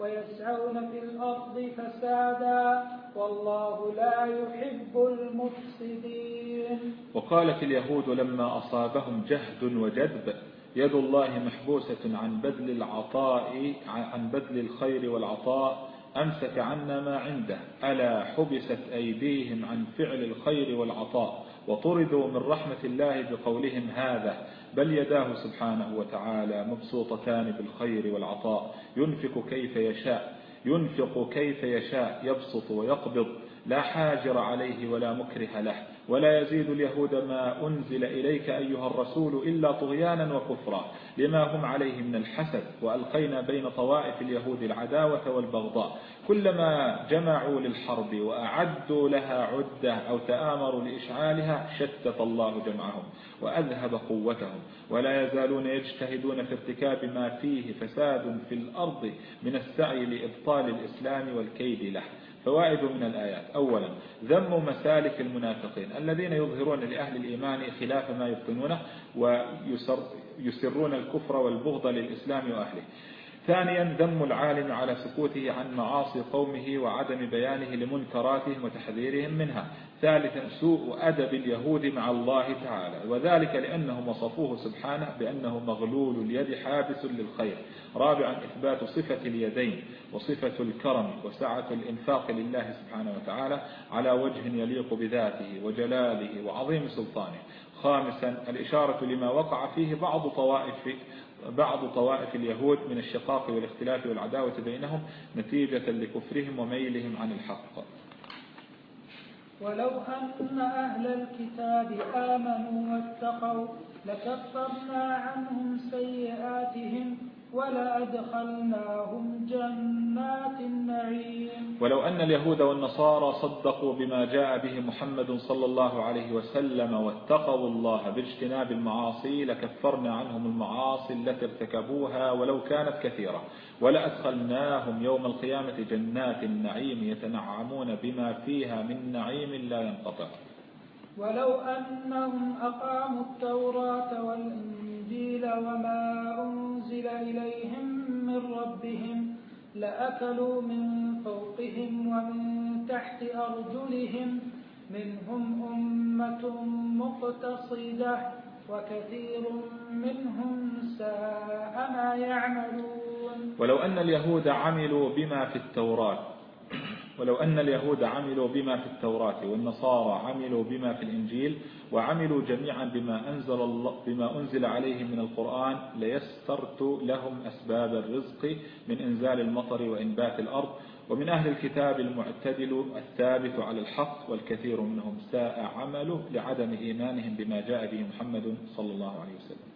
ويسعون في الأرض فسادا والله لا يحب المفسدين. وقالت اليهود لما أصابهم جهد وجدب يد الله محبوسة عن بذل العطاء عن بذل الخير والعطاء أمسك عنا ما عنده ألا حبست أيديهم عن فعل الخير والعطاء؟ وطردوا من رحمة الله بقولهم هذا بل يداه سبحانه وتعالى مبسوطتان بالخير والعطاء. ينفق كيف يشاء ينفق كيف يشاء يبسط ويقبض لا حاجر عليه ولا مكره له. ولا يزيد اليهود ما أنزل إليك أيها الرسول إلا طغيانا وكفرا لما هم عليه من الحسد وألقينا بين طوائف اليهود العداوة والبغضاء كلما جمعوا للحرب وأعدوا لها عدة أو تآمروا لإشعالها شتت الله جمعهم وأذهب قوتهم ولا يزالون يجتهدون في ارتكاب ما فيه فساد في الأرض من السعي لإبطال الإسلام والكيد له فوائد من الآيات. أولا ذم مسالك المنافقين الذين يظهرون لأهل الإيمان خلاف ما يبطنونه ويسرون الكفر والبغض للإسلام وأهله. ثانيا ذم العالم على سكوته عن معاصي قومه وعدم بيانه لمنكراتهم وتحذيرهم منها. ثالثا سوء أدب اليهود مع الله تعالى. وذلك لأنهم وصفوه سبحانه بأنه مغلول اليد حابس للخير. رابعا إثبات صفة اليدين وصفة الكرم وسعة الإنفاق لله سبحانه وتعالى على وجه يليق بذاته وجلاله وعظيم سلطانه. خامسا الإشارة لما وقع فيه بعض طوائف بعض طوائف اليهود من الشقاق والاختلاف والعداوة بينهم نتيجة لكفرهم وميلهم عن الحق. ولو أن أهل الكتاب آمنوا واتقوا لكفرنا عنهم سيئاتهم ولأدخلناهم جنات النعيم. ولو أن اليهود والنصارى صدقوا بما جاء به محمد صلى الله عليه وسلم واتقوا الله باجتناب المعاصي لكفرنا عنهم المعاصي التي ارتكبوها ولو كانت كثيرة. ولأدخلناهم يوم القيامة جنات النعيم يتنعمون بما فيها من نعيم لا ينقطع. ولو أنهم أقاموا التوراة والإنجيل وما أنزل إليهم من ربهم لأكلوا من فوقهم ومن تحت أرجلهم منهم أمة مقتصدة وكثير منهم ساء ما يعملون. ولو أن اليهود عملوا بما في التوراة ولو أن اليهود عملوا بما في التوراة والنصارى عملوا بما في الإنجيل وعملوا جميعا بما أنزل, الله بما أنزل عليهم من القرآن ليسترت لهم أسباب الرزق من إنزال المطر وإنبات الأرض. ومن أهل الكتاب المعتدل الثابت على الحق والكثير منهم ساء عمله لعدم إيمانهم بما جاء به محمد صلى الله عليه وسلم.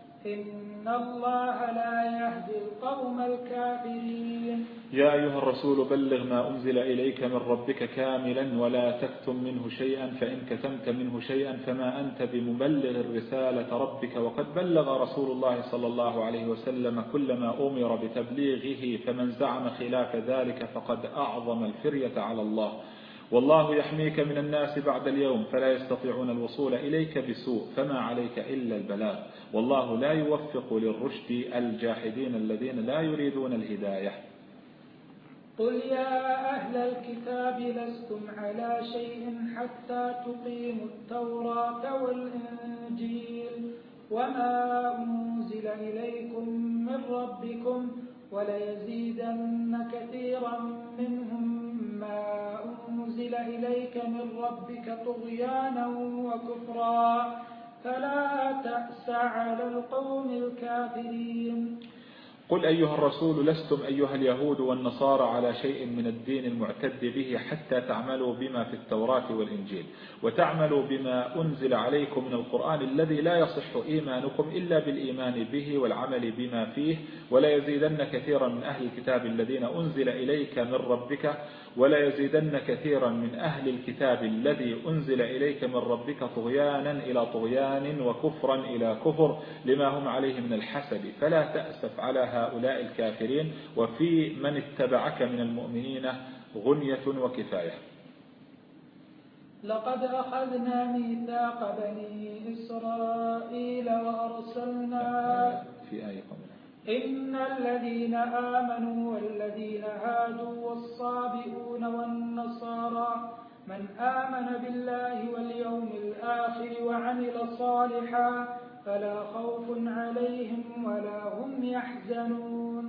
إن الله لا يهدي القوم الكافرين. يا أيها الرسول بلغ ما أنزل إليك من ربك كاملا ولا تكتم منه شيئا فإن كتمت منه شيئا فما أنت بمبلغ الرسالة ربك. وقد بلغ رسول الله صلى الله عليه وسلم كل ما أمر بتبليغه فمن زعم خلاف ذلك فقد أعظم الفرية على الله. والله يحميك من الناس بعد اليوم فلا يستطيعون الوصول إليك بسوء فما عليك إلا البلاغ. والله لا يوفق للرشد الجاحدين الذين لا يريدون الهداية. قل يا أهل الكتاب لستم على شيء حتى تقيموا التوراة والإنجيل وما أنزل إليكم من ربكم وليزيدن كثيرا منهم ما أنزل إليك من ربك طغيانا وكفرا فلا تأس على القوم الكافرين. قل أيها الرسول لستم أيها اليهود والنصارى على شيء من الدين المعتد به حتى تعملوا بما في التوراة والإنجيل. وتعملوا بما أنزل عليكم من القرآن الذي لا يصح إيمانكم إلا بالإيمان به والعمل بما فيه ولا يزيدن كثيرا من أهل الكتاب الذين أنزل إليك من ربك ولا يزيدن كثيرا من أهل الكتاب الذي أنزل إليك من ربك طغيانا إلى طغيان وكفرا إلى كفر لما هم عليه من الحسد. فلا تأسف على هؤلاء الكافرين وفي من اتبعك من المؤمنين غنية وكفاية. لقد أخذنا ميثاق بني إسرائيل وأرسلنا في آية قبل إن الذين آمنوا والذين هادوا والصابئون والنصارى من آمن بالله واليوم الآخر وعمل صالحا فلا خوف عليهم ولا هم يحزنون.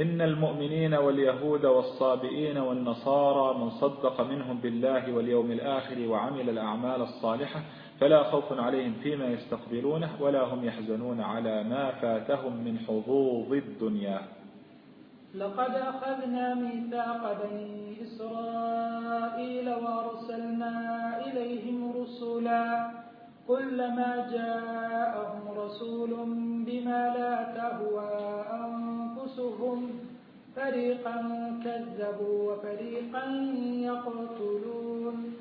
إن المؤمنين واليهود والصابئين والنصارى من صدق منهم بالله واليوم الآخر وعمل الأعمال الصالحة فلا خوف عليهم فيما يستقبلونه ولا هم يحزنون على ما فاتهم من حظوظ الدنيا. لقد أخذنا ميثاق بني إسرائيل وأرسلنا إليهم رسلا كلما جاءهم رسول بما لا تهوى أنفسهم فريقا كذبوا وفريقا يقتلون.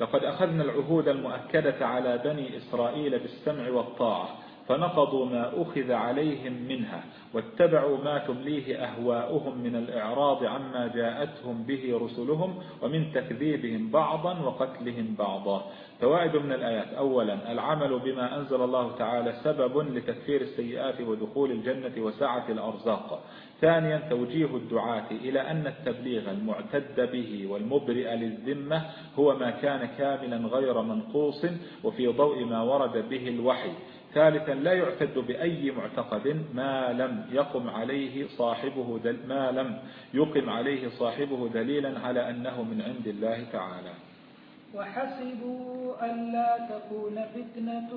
لقد أخذنا العهود المؤكدة على بني إسرائيل بالسمع والطاعة فنقضوا ما أخذ عليهم منها واتبعوا ما تمليه أهواؤهم من الإعراض عما جاءتهم به رسلهم ومن تكذيبهم بعضا وقتلهم بعضا. فوائد من الآيات. أولا العمل بما أنزل الله تعالى سبب لتكفير السيئات ودخول الجنة وسعة الأرزاق. ثانيا توجيه الدعاة إلى أن التبليغ المعتد به والمبرئ للذمة هو ما كان كاملا غير منقوص وفي ضوء ما ورد به الوحي. ثالثا لا يعتد بأي معتقد ما لم يقم عليه صاحبه دل ما لم يقم عليه صاحبه دليلا على أنه من عند الله تعالى. وحسبوا ألا تكون فتنة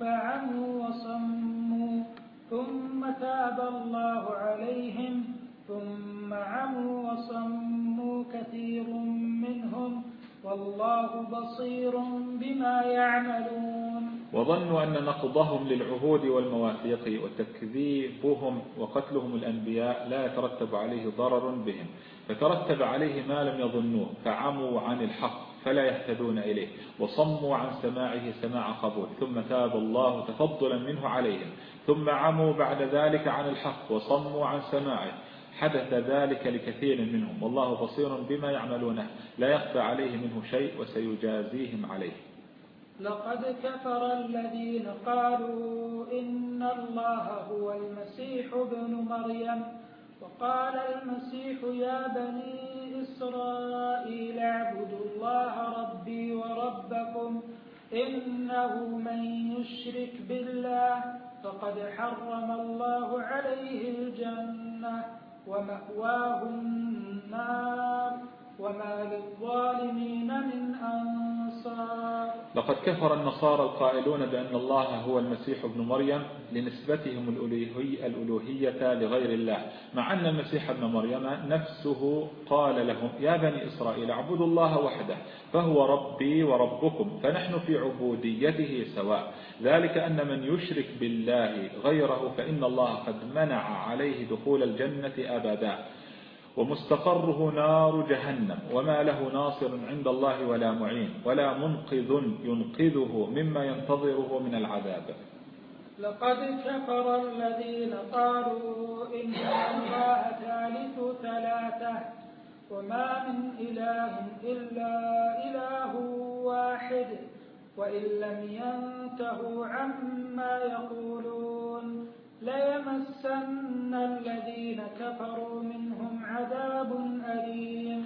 فعموا وصموا. ثم تاب الله عليهم ثم عموا وصموا كثير منهم. والله بصير بما يعملون. وظنوا أن نقضهم للعهود والمواثيق وتكذيبهم وقتلهم الأنبياء لا يترتب عليه ضرر بهم. فترتب عليه ما لم يظنوه فعموا عن الحق فلا يهتدون إليه وصموا عن سماعه سماع قبول ثم تاب الله تفضلا منه عليهم. ثم عموا بعد ذلك عن الحق وصموا عن سماعه. حدث ذلك لكثير منهم. والله بصير بما يعملونه لا يخفى عليه منه شيء وسيجازيهم عليه. لقد كفر الذين قالوا إن الله هو المسيح ابن مريم. وقال المسيح يا بني إسرائيل اعبدوا الله ربي وربكم إنه من يشرك بالله. فقد حرم الله عليه الجنة ومأواه النار. وما للظالمين من أنصار. لقد كفر النصارى القائلون بأن الله هو المسيح ابن مريم لنسبتهم الألوهية لغير الله. مع أن المسيح ابن مريم نفسه قال لهم يا بني إسرائيل اعبدوا الله وحده فهو ربي وربكم فنحن في عبوديته سواء. ذلك أن من يشرك بالله غيره فإن الله قد منع عليه دخول الجنة أبدا. ومستقره نار جهنم وما له ناصر عند الله ولا معين ولا منقذ ينقذه مما ينتظره من العذاب. لقد كفر الذين قالوا إن الله ثالث ثلاثة وما من إله إلا إله واحد وإن لم ينتهوا عما يقولون. ليمسن الذين كفروا منهم عذاب أليم.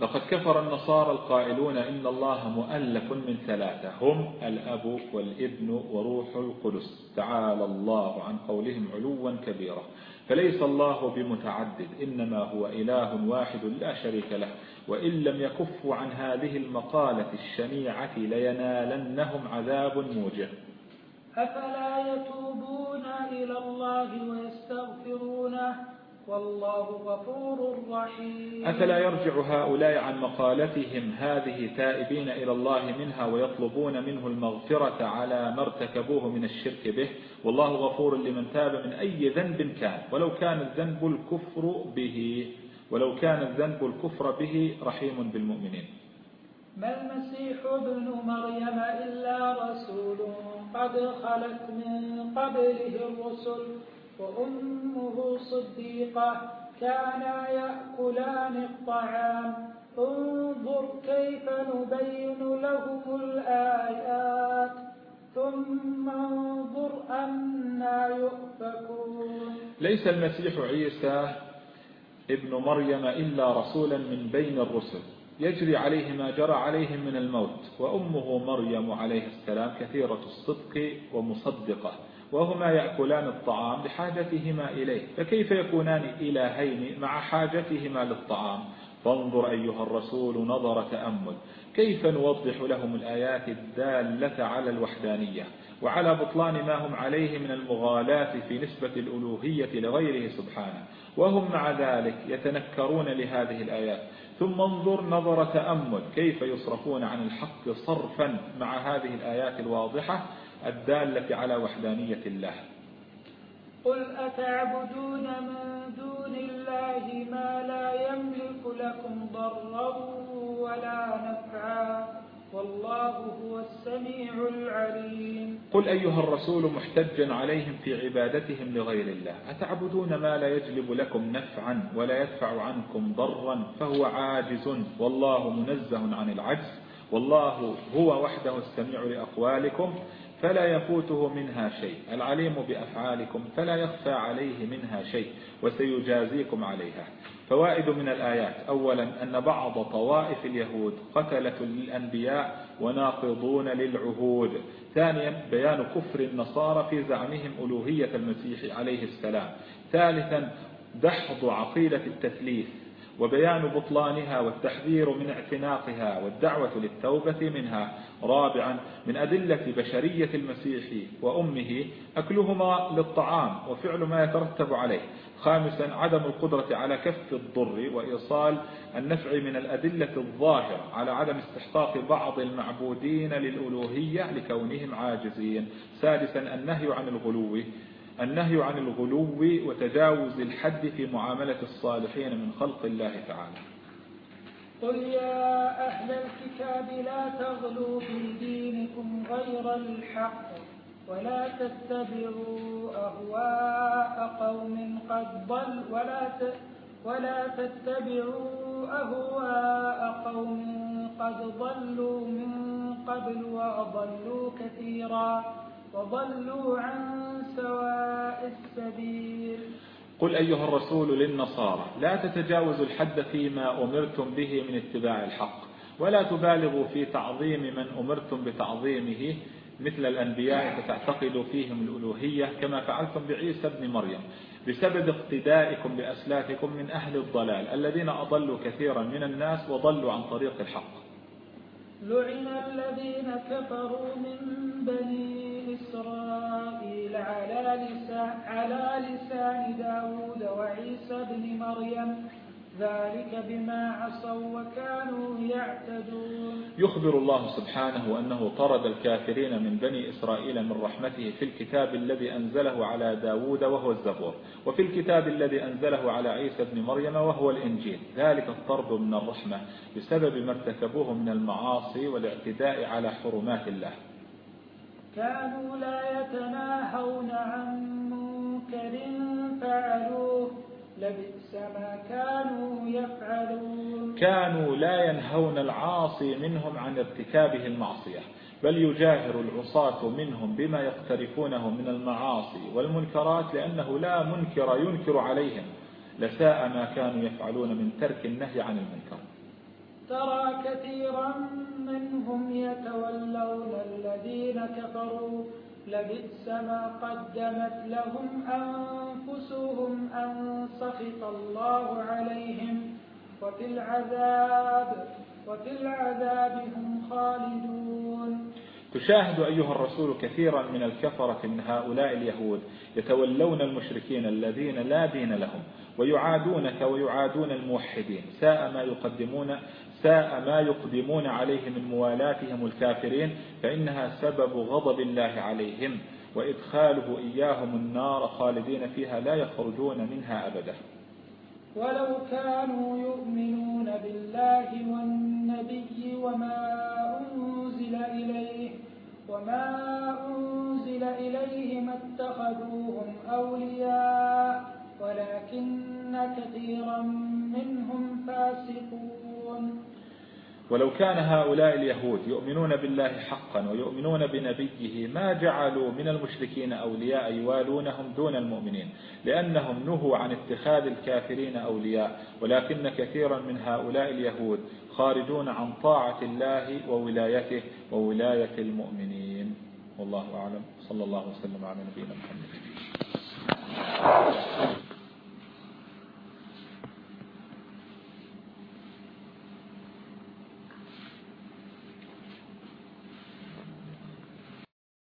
لقد كفر النصارى القائلون إن الله مؤلف من ثلاثة. هم الأب والابن وروح القدس. تعالى الله عن قولهم علوا كبيرا. فليس الله بمتعدد. إنما هو إله واحد لا شريك له. وإن لم يكفوا عن هذه المقالة الشنيعة لينالنهم عذاب موجع أفلا يتوبون إلى الله ويستغفرونه والله غفور رحيم. أفلا يرجع هؤلاء عن مقالتهم هذه تائبين إلى الله منها ويطلبون منه المغفرة على ما ارتكبوه من الشرك به؟ والله غفور لمن تاب من أي ذنب كان. ولو كان الذنب الكفر به ولو كان الذنب الكفر به رحيم بالمؤمنين. ما المسيح ابن مريم إلا رسول قد خلت من قبله الرسل وأمه صديقة كانا يأكلان الطعام. انظر كيف نبين لهم الآيات ثم انظر أنا يؤفكون. ليس المسيح عيسى ابن مريم إلا رسولا من بين الرسل. يجري عليه ما جرى عليهم من الموت وأمه مريم عليه السلام كثيرة الصدق ومصدقة وهما يأكلان الطعام لحاجتهما إليه فكيف يكونان إلهين مع حاجتهما للطعام؟ فانظر أيها الرسول نظر تأمل كيف نوضح لهم الآيات الدالة على الوحدانية؟ وعلى بطلان ما هم عليه من المغالاة في نسبة الألوهية لغيره سبحانه وهم مع ذلك يتنكرون لهذه الآيات. ثم انظر نظر تأمل. كيف يصرفون عن الحق صرفا مع هذه الآيات الواضحة الدالة على وحدانية الله؟ قل أتعبدون من دون الله ما لا يملك لكم ضرا ولا نفعا؟ والله هو السميع العليم. قل أيها الرسول محتجا عليهم في عبادتهم لغير الله. أتعبدون ما لا يجلب لكم نفعا ولا يدفع عنكم ضرا فهو عاجز والله منزه عن العجز والله هو وحده السميع لأقوالكم فلا يفوته منها شيء. العليم بأفعالكم فلا يخفى عليه منها شيء وسيجازيكم عليها. فوائد من الآيات. أولا أن بعض طوائف اليهود قتلة للأنبياء وناقضون للعهود. ثانيا بيان كفر النصارى في زعمهم ألوهية المسيح عليه السلام. ثالثا دحض عقيدة التثليث. وبيان بطلانها والتحذير من اعتناقها والدعوة للتوبة منها. رابعا من أدلة بشرية المسيح وأمه أكلهما للطعام وفعل ما يترتب عليه. خامسا عدم القدرة على كف الضر وإيصال النفع من الأدلة الظاهرة على عدم استحقاق بعض المعبودين للألوهية لكونهم عاجزين. سادسا النهي عن الغلو النهي عن الغلو وتجاوز الحد في معاملة الصالحين من خلق الله تعالى. قل يا أهل الكتاب لا تغلوا في دينكم غير الحق ولا تتبعوا أهواء قوم قد ضل ولا ولا تتبعوا أهواء قوم قد ضلوا من قبل وأضلوا كثيرا. وضلوا عن سواء السبيل. قل أيها الرسول للنصارى لا تتجاوزوا الحد فيما أمرتم به من اتباع الحق ولا تبالغوا في تعظيم من أمرتم بتعظيمه مثل الأنبياء فتعتقدوا فيهم الألوهية كما فعلتم بعيسى ابن مريم. بسبب اقتدائكم بأسلافكم من أهل الضلال الذين أضلوا كثيرا من الناس وضلوا عن طريق الحق. لعن الذين كفروا من بني إسرائيل على لسان, على لسان داود وعيسى بن مريم. ذلك بما عصوا وكانوا يعتدون. يخبر الله سبحانه أنه طرد الكافرين من بني إسرائيل من رحمته في الكتاب الذي أنزله على داود وهو الزبور وفي الكتاب الذي أنزله على عيسى بن مريم وهو الإنجيل. ذلك الطرد من الرحمة بسبب ما ارتكبوه من المعاصي والاعتداء على حرمات الله. كانوا لا يتناهون عن منكر فعلوه. لبئس ما كانوا يفعلون. كانوا لا ينهون العاصي منهم عن ارتكابه المعصية بل يجاهر العصاة منهم بما يقترفونه من المعاصي والمنكرات لأنه لا منكر ينكر عليهم لساء ما كانوا يفعلون من ترك النهي عن المنكر. ترى كثيرا منهم يتولون الذين كفروا لبئس ما قدمت لهم أنفسهم أن سخط الله عليهم وفي العذاب وفي العذاب هم خالدون. تشاهد أيها الرسول كثيرا من الكفرة من هؤلاء اليهود يتولون المشركين الذين لا دين لهم ويعادونك ويعادون الموحدين ساء ما يقدمون ساء ما يقدمون عليه من موالاتهم الكافرين فإنها سبب غضب الله عليهم وإدخاله إياهم النار خالدين فيها لا يخرجون منها أبدا. ولو كانوا يؤمنون بالله والنبي وما أنزل إليه وما أنزل إليه ما اتخذوهم أولياء ولكن كثيرا منهم فاسقون. ولو كان هؤلاء اليهود يؤمنون بالله حقا ويؤمنون بنبيه ما جعلوا من المشركين أولياء يوالونهم دون المؤمنين لأنهم نهوا عن اتخاذ الكافرين أولياء ولكن كثيرا من هؤلاء اليهود خارجون عن طاعة الله وولايته وولاية المؤمنين. والله أعلم. صلى الله وسلم على نبينا محمد.